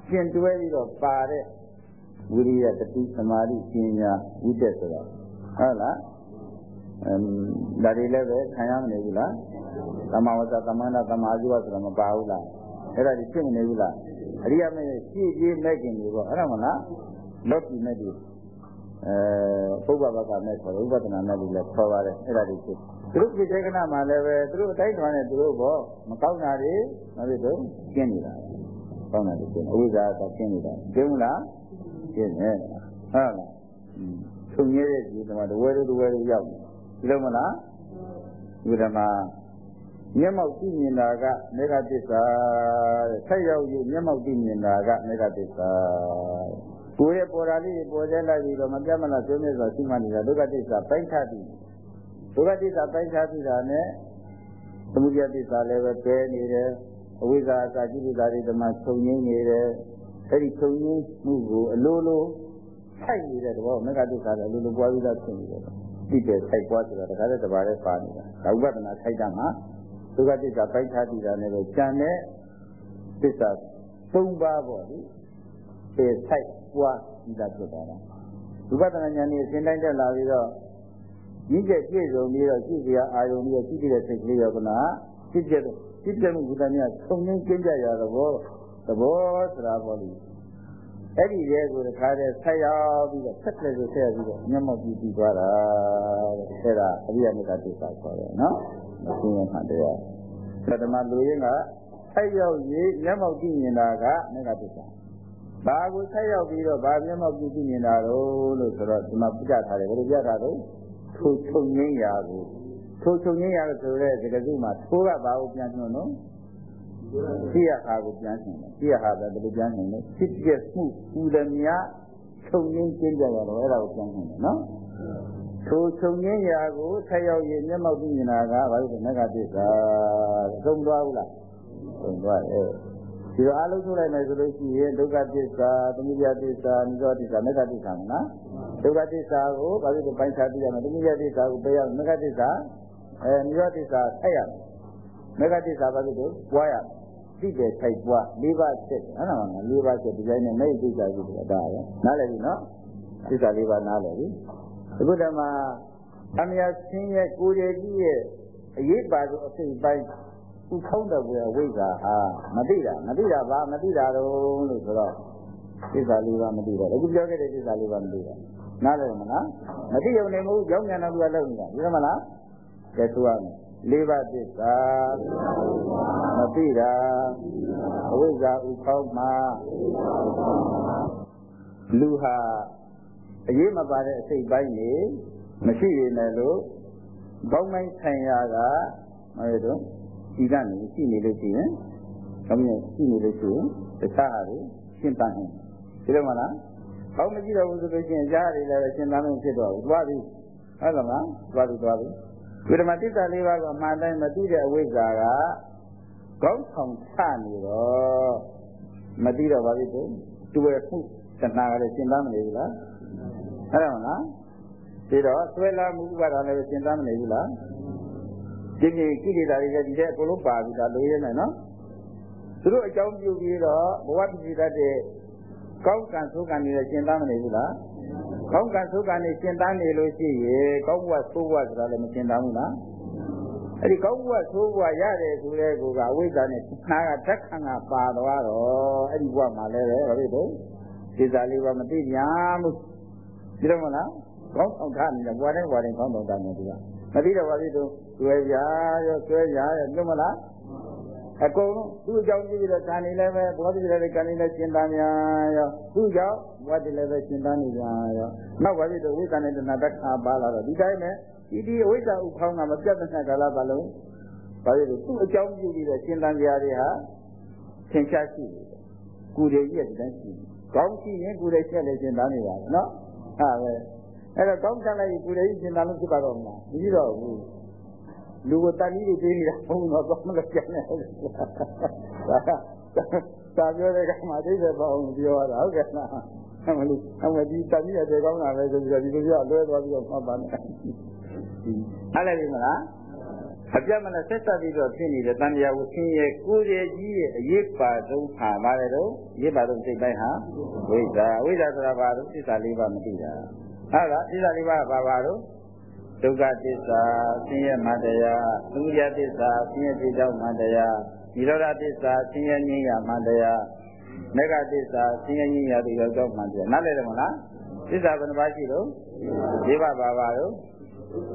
ကျင်တွဲပြီးတော့ပါတဲ့ဝိရိယတတိသမာဓိပညာဝိတက်ဆိုတာဟုတ်လားအမ် ဒါတွေလည်းပဲခံရမနေဘူးလားသမဝဇ္ဇသမန္တသမာဓိဝဆိုတာမပါဘူးလားအဲ့ဒါကြီးဖြစ်မနေဘူးလားအရိယာမေရှေ့ပြေးမဲ့ခင်တွေပေါ့အဲ့ဒါမလားလောကီမဲ့တွေအဲပုဗ္ဗဘကမဲ့ခေါ်ဥပဒနာမဲ့တွေလည်းခေါ်ပါတယ်အဲ့ဒါတွေဖြစ်သူတို့ပြည့်စေကနာမှာလည်းပဲသူတို့အတိုင်းထွားနဲ့သူတို့ပေါ့မကောင်းတာတွေမဖြစ်တော့ကျင်းနေတာကောင်းတာတွေကျင်းအဝိဇ္ဇာကကျင်းနေတာကျင်းမလားကျင်းတယ်ဟုတ်လားထုံရတဲ့ဒီတမတဝဲတဝဲရောက်ဒီ လိုမလားဒီဓမ္မမျက်မှောက်ကြည့်မြင်တာကမေဃသစ္စာတဲ့ဆက်ရောက်ယူမျက်မှောက်ကြည့်မြင်တာကမေဃသစ္စာကိုယ်ရဲ့ပေါ်တာလေးတွေပေါ်ကျလာပြီးတော့မပြတ်မလားဆွေးနွေးစွာရှိမှနေတာဒုက္ခသစ္စာပိုက်ထပြီးဒုက္ခသစ္စာပိုက်ထပြီးတာနဲ့သမုဒယသစ္စာလည်းပဲကျဲနေတယ်အဝိဇ္ဇာအစာကြည့်ပြီးသားတွေဓမ္မခြုံငင်းနေတယ်အဲ့ဒီခြုံငင်းမှုကိုအလိုလိုထိုက်နေတဲ့သဘောမေဃသစ္စာလည်းအလိုလိုပွားပြီးသားဖြစ်နေတယ် ဒီတဲ့ထိုက်ပွားဆိုတာတခါတည်းတပါးလေးပါနေတာဒါဥပဒနာထိုက်တာမှာဒုက္ခသစ္စာပိုက်ထားတည်တာနဲ့ပဲကြံတဲ့သစ္စာ၃ပါးပေါ့လေအဲဆိုင်ပွားပြီးသားဖြစ်သွားတာဝိပဿနာဉာဏ်နဲ့အစဉ်တိုင်းတက်လာပြီးတော့မြင့်ကျက်ပြည့်စုံပြီးတော့ရှိစရာအာယုံပြီးရှိတဲ့စိတ်ကလေးရောကနာဖြစ်ပြတဲ့ဖြစ်ပြမှုဘုရားမြတ်သုံးရင်းကျင့်ကြရတော့သဘောဆိုတာပေါ့လေ အဲ့ဒီရဲကိုတခါတည်းဆက်ရောက်ပြီးတော့ဆက်လက်ကိုဆက်ပြီးတော့မျက်မှောက်ကြည့်ပြီးသွားတာတဲ့အဲ့ဒါအရိယမေတ္တာသစ္စာခေါ်တယ်နော်မသိရင်မှတရားသတ္တမလူရင်းကဆက်ရောက်ရေးမျက်မှောက်ကြည့်နေတာကမေတ္တာသစ္စာဘာကိုဆက်ရောက်ပြီးတော့ဘာမျက်မှောက်ကြည့်နေတာတော့လို့ဆိုတော့ဒီမှာပြကြထားတယ်ဘယ်လိုပြထားလဲထိုချုပ်ငင်းရာကိုထိုချုပ်ငင်းရာဆိုတဲ့စကားစုမှာထိုးကဘာကိုပြန်ညွှန်းတော့ ရှိရဟာကိုပြန်ရှင်တယ်ရှိရဟာပဲဘယ်လိုပြန်ရှင်လဲဖြစ်ပြမှုပူသည်များချုပ်ငင်းကျင်းကြရတော့အဲ့ဒါကိုပြန်ရှင်တယ်နော်ထိုချုပ်ငင်းရာကိုဆက်ရောက်ရင်မျက်မှောက်ကြည့်နေတာကဘာလို့လဲငကသစ္စာသုံးသွားဘူးလားသုံးသွားတယ်ဒီတော့အလုံးထုတ်လိုက်မယ်ဆိုလို့ရှိရင်ဒုက္ခသစ္စာသမုဒယသစ္စာနိရောဓသစ္စာမေတ္တာသစ္စာမလားဒုက္ခသစ္စာကိုဘာလို့လဲပိုင်းခြားပြရမလဲသမုဒယသစ္စာကိုပြရမယ်မေတ္တာသစ္စာအဲနိရောဓသစ္စာဆက်ရမယ်မေတ္တာသစ္စာဘာလို့လဲပွားရမယ် သိတယ်ထိုက်ပွား၄ပါးဆက်အဲ့ဒါမှ၄ပါးဆက်ဒီတိုင်းနဲ့မဲ့သစ္စာကြီးဆိုတာဒါပဲနားလည်ပြီနော်သစ္စာ၄ပါးနားလည်ပြီအခုတည်းမှာအမြတ်ဆင်းရဲ့ကိုယ်ရည်ကြီးရဲ့အရေးပါဆုံးအစိတ်ပိုင်းဥထုံးတဲ့ဝိဇ္ဇာဟာမသိတာမသိတာဘာမသိတာတော့လို့ဆိုတော့သစ္စာ၄ပါးမသိတော့အခုပြောခဲ့တဲ့သစ္စာ၄ပါးမသိတာနားလည်မလားမသိရုံနဲ့မဟုတ်ကြောင်းမြန်တော့သူကလုံးနေတာဒီမလားကဲဆိုရမယ် လေးပါးသစ္စာမသိတာအဝိဇ္ဇာဥခေါင်းမှာလူဟာအရေးမပါတဲ့အစိတ်ပိုင်းနေမရှိရမယ်လို့ကောင်းပိုင်းဆိုင်ရာကမဟုတ်တော့ဒီကနေရှိနေလို့ရှိရင်ကောင်းရင်ရှိနေလို့ရှိရင်တခြားဟာတွေရှင်းပန်းနေဒီလိုမလားကောင်းမကြည့်တော့ဘူးဆိုလို့ရှိရင်ကြားရတယ်လည်းရှင်းပန်းလို့ဖြစ်တော့ဘူးသွားပြီဟုတ်လားမသွားပြီသွားပြီ ဒီဓမ္မတိစ္ဆာလေးပါးကမှန်တိုင်းမသိတဲ့အဝိဇ္ဇာကကောင်းဆောင်ချနေတော့မသိတော့ပါဘူးသူတူရမှုတဏှာကလည်းရှင်းပန်းမနေဘူးလားဟုတ်တယ်မလားဒီတော့ဆွဲလာမှုကလည်းရှင်းပန်းမနေဘူးလားဒီနေ့ကိလေသာတွေလည်းဒီထဲအကုန်လုံးပါပြီဒါလိုရင်းနဲ့နော်သူတို့အကြောင်းပြုပြီးတော့ဘဝတည်တတ်တဲ့ကောင်းကံဆိုးကံတွေလည်းရှင်းသားမနေဘူးလား ကောင်းကံဆိုးကံတွေရှင်းသားနေလို့ရှိရင်ကောင်းဘဝဆိုးဘဝဆိုတာလည်းမရှင်းသားဘူးလားအဲ့ဒီကောင်းဘဝဆိုးဘဝရတယ်ဆိုတဲ့ကူကအဝိဇ္ဇာနဲ့နာကဓက္ခံကပါသွားတော့အဲ့ဒီဘဝမှာလည်းပဲဘာဖြစ်လို့ဒီစားလေးပါမသိညာဘူးဒီတော့မလားကောင်းအောင်ထားနေတဲ့ဘဝတိုင်းဘဝတိုင်းကောင်းအောင်ထားနေသူကမသိတော့ဘာဖြစ်လို့ဆွဲကြရောဆွဲကြရောမြတ်မလား အကုန်လုံးသူ့အကြောင်းကြည့်ပြီးတော့ကံနေလည်းပဲဘောဓိလည်းကံနေလည်းရှင်းတမ်းများရောသူ့ကြောင့်ဘောဓိလည်းပဲရှင်းတမ်းနေကြရောနောက်ဘာဖြစ်လို့ဝိသနဲ့တဏှာတခါပါလာတော့ဒီတိုင်းနဲ့ဒီဒီဝိဇ္ဇာဥခေါင်းကမပြတ်တဲ့ကာလပတ်လုံးဘာဖြစ်လို့သူ့အကြောင်းကြည့်ပြီးတော့ရှင်းတမ်းကြရတဲ့ဟာသင်္ချာရှိတယ်ကုရေကြီးကဒီတိုင်းရှိတယ်ကောင်းရှိရင်ကုရေရှိလည်းရှင်းတမ်းနေပါပဲနော်ဟာပဲအဲ့တော့ကောင်းချလိုက်ရင်ကုရေကြီးရှင်းတမ်းလို့ဖြစ်ပါတော့မလားမရှိတော့ဘူး လူကိုတန်ကြီးတွေပေးနေတာဘုံတော့တော့မလို့ပြန်နေဟုတ်လားသာပြောတဲ့ကမှအိဗေပေါ့အောင်ပြောရတာဟုတ်ကဲ့လားအမလို့အမဒီတန်ကြီးရတဲ့ကောင်းတာပဲဆိုပြီးတော့ဒီလိုပြောလွဲသွားပြီးတော့မှတ်ပါနဲ့အဲ့လည်းဒီမလားအပြတ်မနဲ့ဆက်ဆက်ပြီးတော့ဖြစ်နေတဲ့တန်တရားကိုဆင်းရဲကိုယ်ရဲ့ကြီးရဲ့အရေးပါဆုံးဟာပါတယ်တော့အရေးပါဆုံးစိတ်ပိုင်းဟာဝိဇ္ဇာဝိဇ္ဇာဆိုတာဘာလို့သစ္စာလေးပါမသိတာဟုတ်လားသစ္စာလေးပါကဘာပါတော့ ဒုက္ခသစ္စာဆင်းရဲမှတရားသမုဒယသစ္စာဆင်းရဲဖြစ်ကြောင်းမှတရားនិရောဓသစ္စာဆင်းရဲငြိမ်းရာမှတရားမေဃသစ္စာဆင်းရဲငြိမ်းရာတို့ရောက်တော့မှတရားနားလည်တယ်မလားသစ္စာဘယ်နှပါးရှိတော့ဒီပါပါပါတော့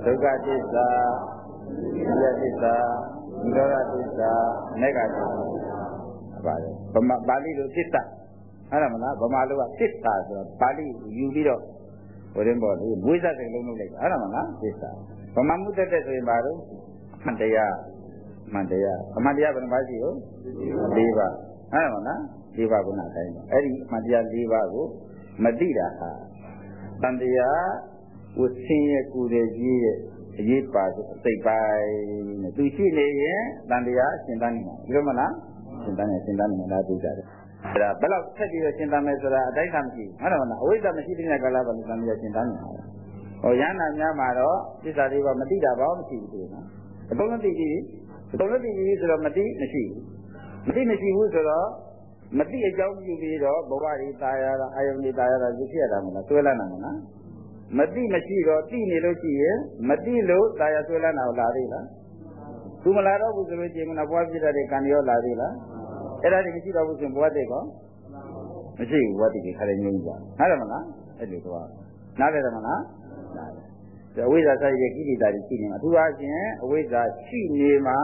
ဒုက္ခသစ္စာဆင်းရဲသစ္စာនិရောဓသစ္စာမေဃသစ္စာပါတယ်ဗမာပါဠိလိုသစ္စာဟုတ်တယ်မလားဗမာလိုကသစ္စာဆိုတော့ပါဠိယူပြီးတော့ ဟိုရင်ပေါ်လို့မွေးစားစိတ်လုံးလုံးလိုက်တာအဲ့ဒါမှလားသစ္စာဗမာမှုတက်တဲ့ဆိုရင်ဘာလို့မှန်တရားမှန်တရားအမှန်တရားဘယ်နှပါးရှိရော၄ပါးအဲ့ဒါမှလား၄ပါးကုဏတိုင်းအဲ့ဒီမှန်တရား၄ပါးကိုမသိတာဟာတန်တရားဝဆင်းရဲ့ကိုယ်ရဲ့ကြီးရဲ့အရေးပါဆိုစိတ်ပိုင်းနဲ့သူရှိနေရင်တန်တရားရှင်းတန်းနေမှာဒီလိုမလားရှင်းတန်းနေရှင်းတန်းနေလားသိကြတယ် အဲ့ဒါဘယ်လောက်ဆက်ပြီးတော့ရှင်းတမ်းမယ်ဆိုတာအတိုင်းသာမရှိဘူးဟုတ်တယ်မလားအဝိဇ္ဇာမရှိတဲ့ကာလဘာလို့သံဃာရှင်းတမ်းနေတာလဲဟောရဟန္တာများမှာတော့သစ္စာလေးပါမသိတာဘာမှမရှိဘူးသူနော်အကုန်လုံးသိကြည့်အကုန်လုံးသိကြည့်ဆိုတော့မသိမရှိဘူးမသိမရှိဘူးဆိုတော့မသိအကြောင်းပြုပြီးတော့ဘဝတွေตายရတာအာယုန်တွေตายရတာသိဖြစ်ရတာမလားဆွဲလန်းတာမလားမသိမရှိတော့သိနေလို့ရှိရင်မသိလို့ตายရဆွဲလန်းတာလာသေးလားသူမလာတော့ဘူးဆိုလို့ရှိရင်မနာဘွားပြတဲ့ကံရောလာသေးလား အဲ့ဒါတွေမရှိတော့ဘူးဆိုရင်ဘဝတည်းကောမရှိဘူးဝတ္တိခါရငြိမ့်ကြနားတယ်မလားအဲ့လိုတော့နားတယ်မလားနားတယ်အဝိဇ္ဇာဆိုင်ရဲ့ကိလေသာတွေရှိနေမှာအထူးအားဖြင့်အဝိဇ္ဇာရှိနေမှာ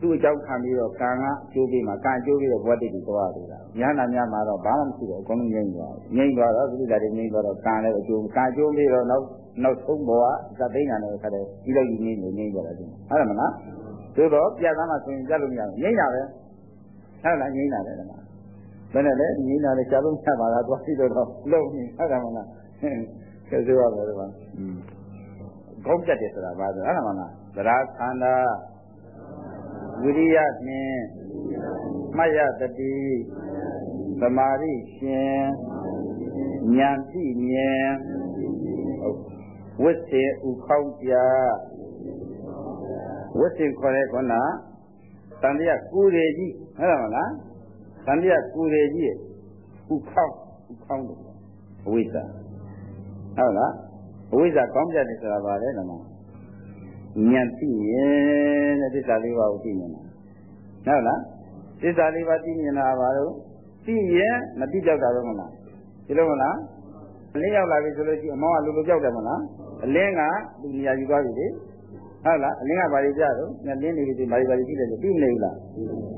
သူ့အကြောင်းခံပြီးတော့ကံကအကျိုးပေးမှာကံအကျိုးပေးတော့ဘဝတ္တိတွေသွားတယ်လားညာနာများမှာတော့ဘာမှမရှိတော့အကုန်လုံးငြိမ့်သွားငြိမ့်သွားတော့ကိလေသာတွေငြိမ့်သွားတော့ကံလည်းအကျိုးကံအကျိုးပေးတော့နောက်နောက်ဆုံးဘဝသတိညာနဲ့ခါတယ်ဒီလိုကြီးငြိမ့်နေငြိမ့်သွားတယ်ဟုတ်တယ်မလားသို့တော့ပြတ်သားမှဆိုရင်ပြတ်လို့မရဘူးငြိမ့်တာပဲ ဟုတ်လားငြိမ့်တာတယ်ကွာဘယ်နဲ့လဲငြိမ့်တာလေရှားလို့ဆက်ပါလားသွားပြီးတော့လုံနေဟုတ်တယ်မလားကဲဆိုရမယ်ကွာอืมခေါင်းပြတ်တယ်ဆိုတာဘာဆိုဟုတ်တယ်မလားသရခန္ဓာဝိရိယဖြင့်မှတ်ရတတိသမာဓိရှင်ဉာဏ်ဖြင့်မြင်ဝိသေဥခေါင်းပြဝိသေခေါ်တဲ့ခုန တန်တရားကူရည်ကြီးဟုတ်တယ်မလားတန်တရားကူရည်ကြီးဥခေါင်းဥခေါင်းတယ်အဝိဇ္ဇာဟုတ်လားအဝိဇ္ဇာကောင်းပြတယ်ဆိုတာပါလေနော်ဉာဏ်သိရင်တဲ့သစ္စာလေးပါးကိုသိမြင်တာဟုတ်လားသစ္စာလေးပါးသိမြင်တာပါလို့သိရင်မသိကြောက်တာပဲမလားဒီလိုမလားအလင်းရောက်လာပြီဆိုလို့ရှိရင်အမောင်ကလူလူကြောက်တယ်မလားအလင်းကသူနေရာယူသွားပြီလေ ဟုတ်လားအလင်းကဘာတွေကြတော့ညလင်းနေပြီဘာတွေဘာတွေရှိတယ်လို့သိမနေဘူးလား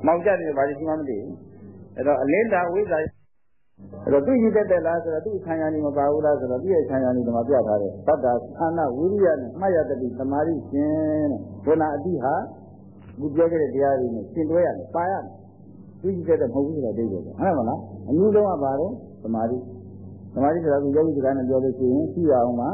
မောင်ကြတယ်ဘာတွေရှိမှမသိဘူးအဲ့တော့အလင်းတာဝိဇ္ဇာအဲ့တော့သူယူတတ်တယ်လားဆိုတော့သူ့ခံရနေမပါဘူးလားဆိုတော့သူ့ရဲ့ခံရနေဒီမှာပြထားတယ်သတ္တသန္နဝိရိယနဲ့မှတ်ရတတိသမာဓိရှင်တဲ့ဘုနာအတိဟာဒီပြောခဲ့တဲ့တရားတွေနဲ့ရှင်းတွဲရတယ်ပါရတယ်သူယူတတ်တယ်မဟုတ်ဘူးဆိုတော့ဒိဋ္ဌိပဲဟုတ်မလားအနည်းဆုံးကပါတော့သမာဓိသမာဓိဆိုတာကယောဂီစကားနဲ့ပြောလို့ရှိရင်ရှိရအောင်မှာ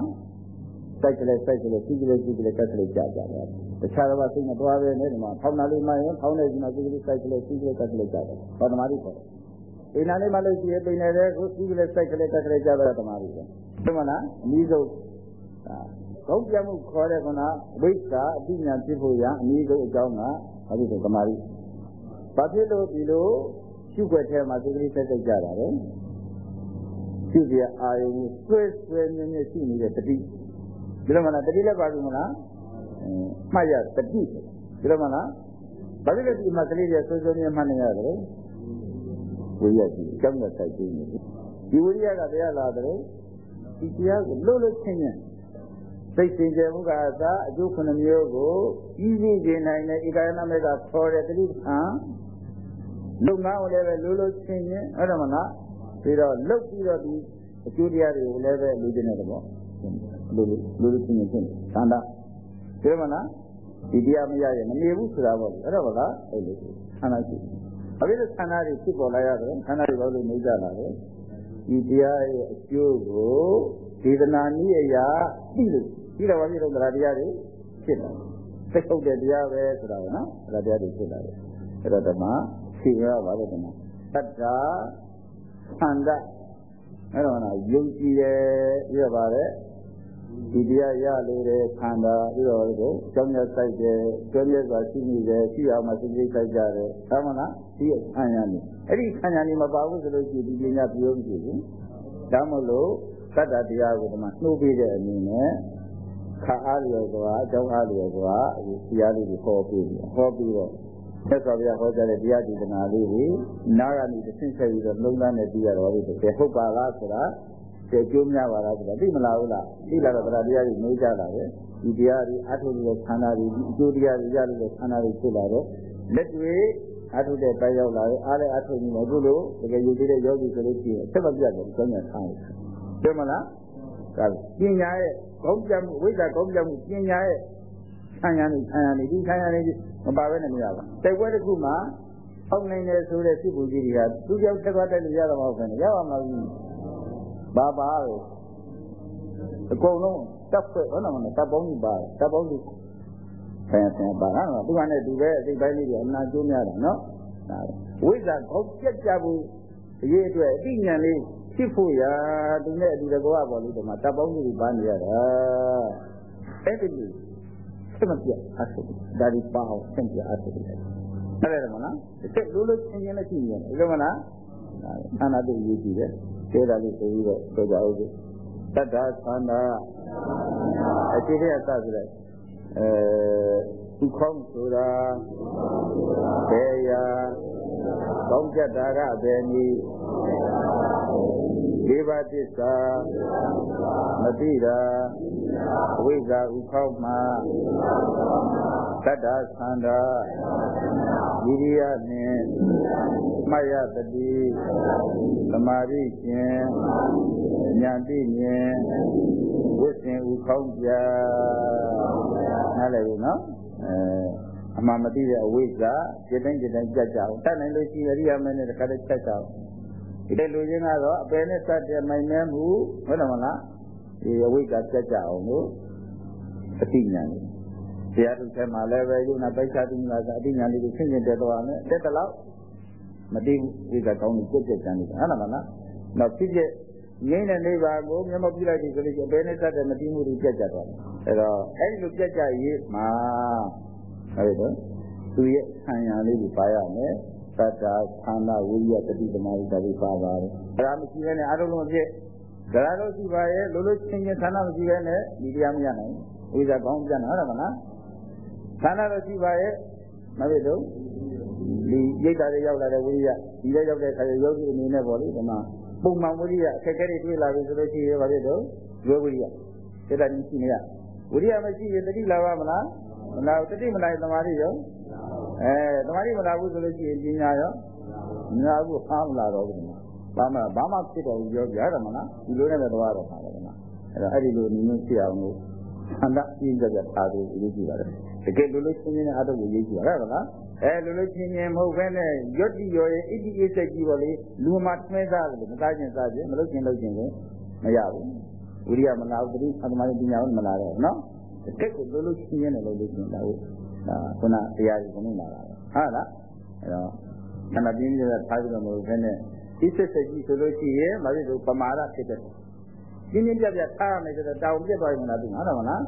စိုက်ကလေးစိုက်ကလေးစီကလေးစီကလေးကက်ကလေးကြာကြတယ်တခြားတော့စိတ်နဲ့တွားပဲနဲ့ဒီမှာဖောင်းနာလေးမှရင်ဖောင်းနေဒီမှာစီကလေးစိုက်ကလေးစီကလေးကက်ကလေးကြာတယ်ဘာသမာဓိခေါ်တယ်အိနာလေးမှလို့ရှိရင်ပိန်နေတဲ့ကိုစီကလေးစိုက်ကလေးကက်ကလေးကြာတဲ့သမာဓိပဲဒီမှာလားအနည်းဆုံးကောင်းပြမှုခေါ်တဲ့ကနာဝိသအတိညာဖြစ်ဖို့ရအနည်းဆုံးအကြောင်းကဘာဖြစ်လို့သမာဓိဘာဖြစ်လို့ဒီလိုရှုွက်ထဲမှာစိတ်ကလေးဆက်ဆက်ကြတာလဲရှုပြအာယုံဆွဲဆွဲမြဲမြဲရှိနေတဲ့တတိ ဒီလိုမလားတတိလည်းပါပြီမလားမှတ်ရတတိဒီလိုမလားဘာဖြစ်လို့ဒီမှာကလေးတွေဆွဲဆွဲမြဲမှတ်နေရတယ်ဝိရရှိအကြောင်းနဲ့စိုက်ကြည့်နေဒီဝိရိယကတရားလာတယ်ဒီတရားကိုလှုပ်လှုပ်ချင်းချင်းစိတ်စင်ကြယ်မှုကအသာအကျိုးခုနှစ်မျိုးကိုကြီးကြီးကျင်နိုင်တဲ့ဧကယနာမေကခေါ်တဲ့တတိခံလုပ်ငန်းကိုလည်းပဲလှုပ်လှုပ်ချင်းချင်းအဲ့ဒါမလားပြီးတော့လှုပ်ပြီးတော့ဒီအကျိုးတရားတွေကိုလည်းပဲလူကျင်တဲ့သဘော လူလူလူချင်းချင်းသန္တာဒီမလားဒီတရားမရရင်မနေဘူးဆိုတာပေါ့အဲ့တော့ဗလားအဲ့လိုခန္ဓာရှိအဘိဓခန္ဓာတွေဖြစ်ပေါ်လာရတယ်ခန္ဓာတွေဘာလို့နေကြလာလဲဒီတရားရဲ့အကျိုးကိုဒေသနာနည်းအရာသိလို့ပြီးတော့ဘာဖြစ်လို့တရားတရားတွေဖြစ်လာသိဟုတ်တဲ့တရားပဲဆိုတာကနော်အဲ့ဒါတရားတွေဖြစ်လာတယ်အဲ့တော့ဓမ္မဖြေရပါလို့ဓမ္မတတ္တာခန္ဓာအဲ့တော့နော်ယုံကြည်တယ်ပြီးတော့ပါတယ် ဒီတရားရလို့တဲ့ခန္ဓာပြီးတော့ကိုကြောင်းရဆိုင်တယ်ကျွမ်းမြတ်စွာရှိနေတယ်ရှိအောင်မှစိတ်ကြီးဆိုင်ကြတယ်သာမလားဒီခံရနေအဲ့ဒီခံရနေမပါဘူးဆိုလို့ရှိရင်ဒီပညာပြောမရှိဘူးဒါမို့လို့သတ္တတရားကိုဒီမှာနှိုးပေးတဲ့အနေနဲ့ခါအားလျော်စွာအကြောင်းအားလျော်စွာတရားလေးကိုဟောပြီးဟောပြီးတော့သက်စွာဘုရားဟောကြားတဲ့တရားဒေသနာလေးတွေနားကနေတစ်ဆင့်ဆက်ပြီးတော့လုံးသားနဲ့ပြီးရတော့ဒီတကယ်ဟုတ်ပါလားဆိုတာ ကျေကျိုးများပါလားဆိုတာသိမလားဟုတ်လားသိလာတော့တရားတရားတွေနေကြတာပဲဒီတရားတွေအထုလို့ခန္ဓာတွေဒီအကျိုးတရားတွေရလို့ခန္ဓာတွေဖြစ်လာတော့လက်တွေအထုတဲ့တိုင်ရောက်လာတယ်အားလည်းအထုနေတယ်အခုလိုတကယ်ယူသေးတဲ့ယောဂီဆိုလို့ရှိရင်ဆက်မပြတ်တယ်ကျောင်းညာဆောင်တယ်သိမလားဒါပညာရဲ့ကောင်းပြမှုဝိဇ္ဇာကောင်းပြမှုပညာရဲ့ဆံရနေဆံရနေဒီဆံရနေမပါဘဲနဲ့မရပါတိုက်ပွဲတစ်ခုမှာအောက်နိုင်တယ်ဆိုတဲ့ဖြစ်ဘူးကြီးတွေကသူကြောင့်တက်သွားတယ်လို့ရတော့မဟုတ်ဘူးရပါမှာဘူး ဘာပါလို့အကုန်လုံးတက်ဖွဲ့ဟုတ်လားမတပ်ပေါင်းကြီးပါတပ်ပေါင်းကြီးဆံဆံပါနော်သူကလည်းဒီပဲအစိတ်ပိုင်းလေးတွေအနာကျိုးများတာနော်ဒါဝိဇ္ဇာကောင်းပြတ်ကြဘူးအရေးအတွက်အသိဉာဏ်လေးဖြစ်ဖို့ရာသူနဲ့အတူတကောပေါ့လေဒီမှာတပ်ပေါင်းကြီးပါနေရတာအဲ့ဒီလိုဆက်မပြတ်အဆုဒါဒီပါအောင်ဆက်ပြတ်အဆုတယ်အဲ့ဒါမလားတစ်လိုလိုချင်းချင်းနဲ့ရှိနေတယ်ဒီလိုမလားခန္ဓာတူရေးကြည့်တယ် ကျေတာလေးဆိုပြီးတော့ပြောကြအောင်တတ္တခန္ဓာအခြေထဲအစဆိုတဲ့အဲသူခေါင်းဆိုတာဘယ်ရာကောင်းကြတာကဘယ်နည်းဒေဝတစ္ဆာမတိတာ အဝိဇ္ဇာဥခောက်မှာတတ္တသန္တာဝိရိယနှင့်မှတ်ရတတိသမာဓိရှင်ဉာဏ်သိမြင်ဝိသင်ဥခောက်ပြနားလည်ပြီနော်အဲအမှန်မသိတဲ့အဝိဇ္ဇာစိတ်တိုင်းစိတ်တိုင်းကြက်ကြအောင်တတ်နိုင်လို့ရှိရင်အရိယာမင်းနဲ့တခါတည်းချက်ကြအောင်ဒီတဲ့လူချင်းကတော့အပယ်နဲ့စတဲ့မိုင်မဲမှုဟုတ်တယ်မလား ဒီအဝိဇ္ဇာကြက်ကြအောင်လို့အတိညာနေတရားထုထဲမှာလည်းပဲယုံနာပိုက်ချတိညာကအတိညာလေးကိုဆင့်ကျင်တက်သွားမယ်တက်တလောက်မတိဘူးဒီကကောင်းကြီးကြက်ကြက်ကြမ်းနေတာဟုတ်တယ်မလားနောက်ဖြစ်ဖြစ်ငိမ့်တဲ့နေပါကိုမျက်မှောက်ပြလိုက်ပြီဆိုလို့အပယ်နဲ့စတဲ့မတိမှုတွေကြက်ကြသွားတယ်အဲတော့အဲ့ဒီလိုကြက်ကြရေးမှာဟုတ်တယ်သူရဲ့ဆံရံလေးကိုပါရမယ်သတ္တာသန္တာဝိရိယတတိသမာဓိတတိပါပါတယ်ဒါမရှိဘဲနဲ့အားလုံးလုံးဖြစ် ဒါလို့ရှိပါရဲ့လိုလိုချင်းချင်းသန္တာမရှိဘဲနဲ့ဒီတရားမရနိုင်ဘူးဝိဇ္ဇာကောင်းပြန်တာဟုတ်တယ်မလားသန္တာတော့ရှိပါရဲ့မဖြစ်တော့ဒီရိတ်တာတွေရောက်လာတဲ့ဝိရိယဒီလည်းရောက်တဲ့ခါကျယောဂီအနေနဲ့ပေါ့လေဒီမှာပုံမှန်ဝိရိယအခက်အခဲတွေတွေ့လာပြီဆိုလို့ရှိရင်ဘာဖြစ်တော့ယောဝိရိယစေတတိရှိနေရဝိရိယမရှိရင်တတိလာပါမလားမလားတတိမလားသမာဓိရောအဲသမာဓိမလာဘူးဆိုလို့ရှိရင်ပညာရောမလာဘူးဟာမလာတော့ဘူး ဘာမှဘာမှဖြစ်တော်ဘူးပြောပြရတယ်မလားဒီလိုနဲ့ပဲသွားတော့ပါပဲကွာအဲ့တော့အဲ့ဒီလိုနည်းနည်းဖြစ်အောင်လို့ဆန္ဒပြင်းကြကြထားပြီးရေးကြည့်ပါတယ်တကယ်လိုလိုချင်းချင်းနဲ့အားထုတ်ကိုရေးကြည့်ရတယ်ကွာအဲလိုလိုချင်းချင်းမဟုတ်ဘဲနဲ့ရွတ်တိရောရဲ့ဣတိအိစိတ်ကြီးပေါ့လေလူမှထွဲသားတယ်မသားချင်းစားခြင်းမလုပ်ချင်းလုပ်ချင်းလည်းမရဘူးဝိရိယမလာဘူးသတိအမှန်တရားပညာမလာတော့နော်တကယ်ကိုလိုလိုချင်းချင်းနဲ့လုပ်လို့ချင်းတာဟုတ်ဒါခုနတရားကြီးကိုလာတာဟုတ်လားအဲတော့ခဏပြင်းပြင်းထားပြီးတော့မဟုတ်ဘဲနဲ့ဒီ စစ်စစ်ကြီးဆိုလို့ရှိရင်မဖြစ်လို့ပမာဒဖြစ်တယ်ပြင်းပြင်းပြပြထားရမယ်ဆိုတော့တောင်ပြတ်သွားရင်မလားသူဟုတ်တယ်မလား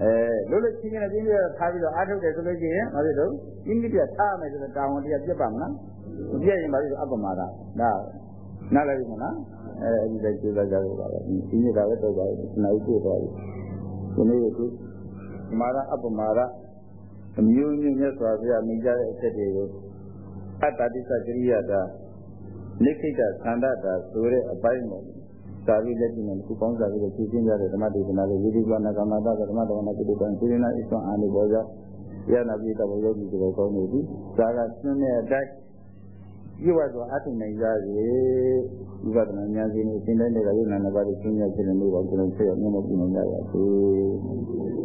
အဲလို့လို့ချင်းချင်းပြင်းပြထားပြီးတော့အားထုတ်တယ်ဆိုလို့ရှိရင်မဖြစ်လို့ပြင်းပြပြထားရမယ်ဆိုတော့တောင်တရားပြတ်ပါမလားမပြတ်ရင်မဖြစ်လို့အပမာဒဒါနားလည်ပြီမလားအဲဒီတိုင်းကြိုးစားကြလို့ပါပဲဒီနေ့ကပဲတော့ပါပြီနိုင်ပြည့်သွားပြီဒီနေ့ကမာရအပမာဒအမျိုးမျိုးမြတ်စွာဘုရားမိကြတဲ့အချက်တွေကိုအတ္တတိစကရိယာတာ နိခိတသန္တတာဆိုတဲ့အပိုင်းမှာသာပြီးလက်ရှိမှာခုပေါင်းစားပြီးတော့ဖြည့်ရှင်းကြတဲ့ဓမ္မဒေသနာလေးဝိသေကနာကမ္မတာဓမ္မတော်နာကုတ္တံစေရနာဣသောအာနိဘောဇရနာပိတဘောယောဂီတွေကောင်းနေပြီသာကဆွန်းတဲ့အတိုင်းပြုဝတ်စွာအထုနိုင်ကြစေဝိပဿနာဉာဏ်ရှင်နဲ့အစဉ်တိုင်းတွေကယုံနာနှစ်ပါးကိုရှင်းရခြင်းနဲ့လို့ကျွန်တော်ဆက်ရမျက်မှောက်ပြုနိုင်ကြပါစေ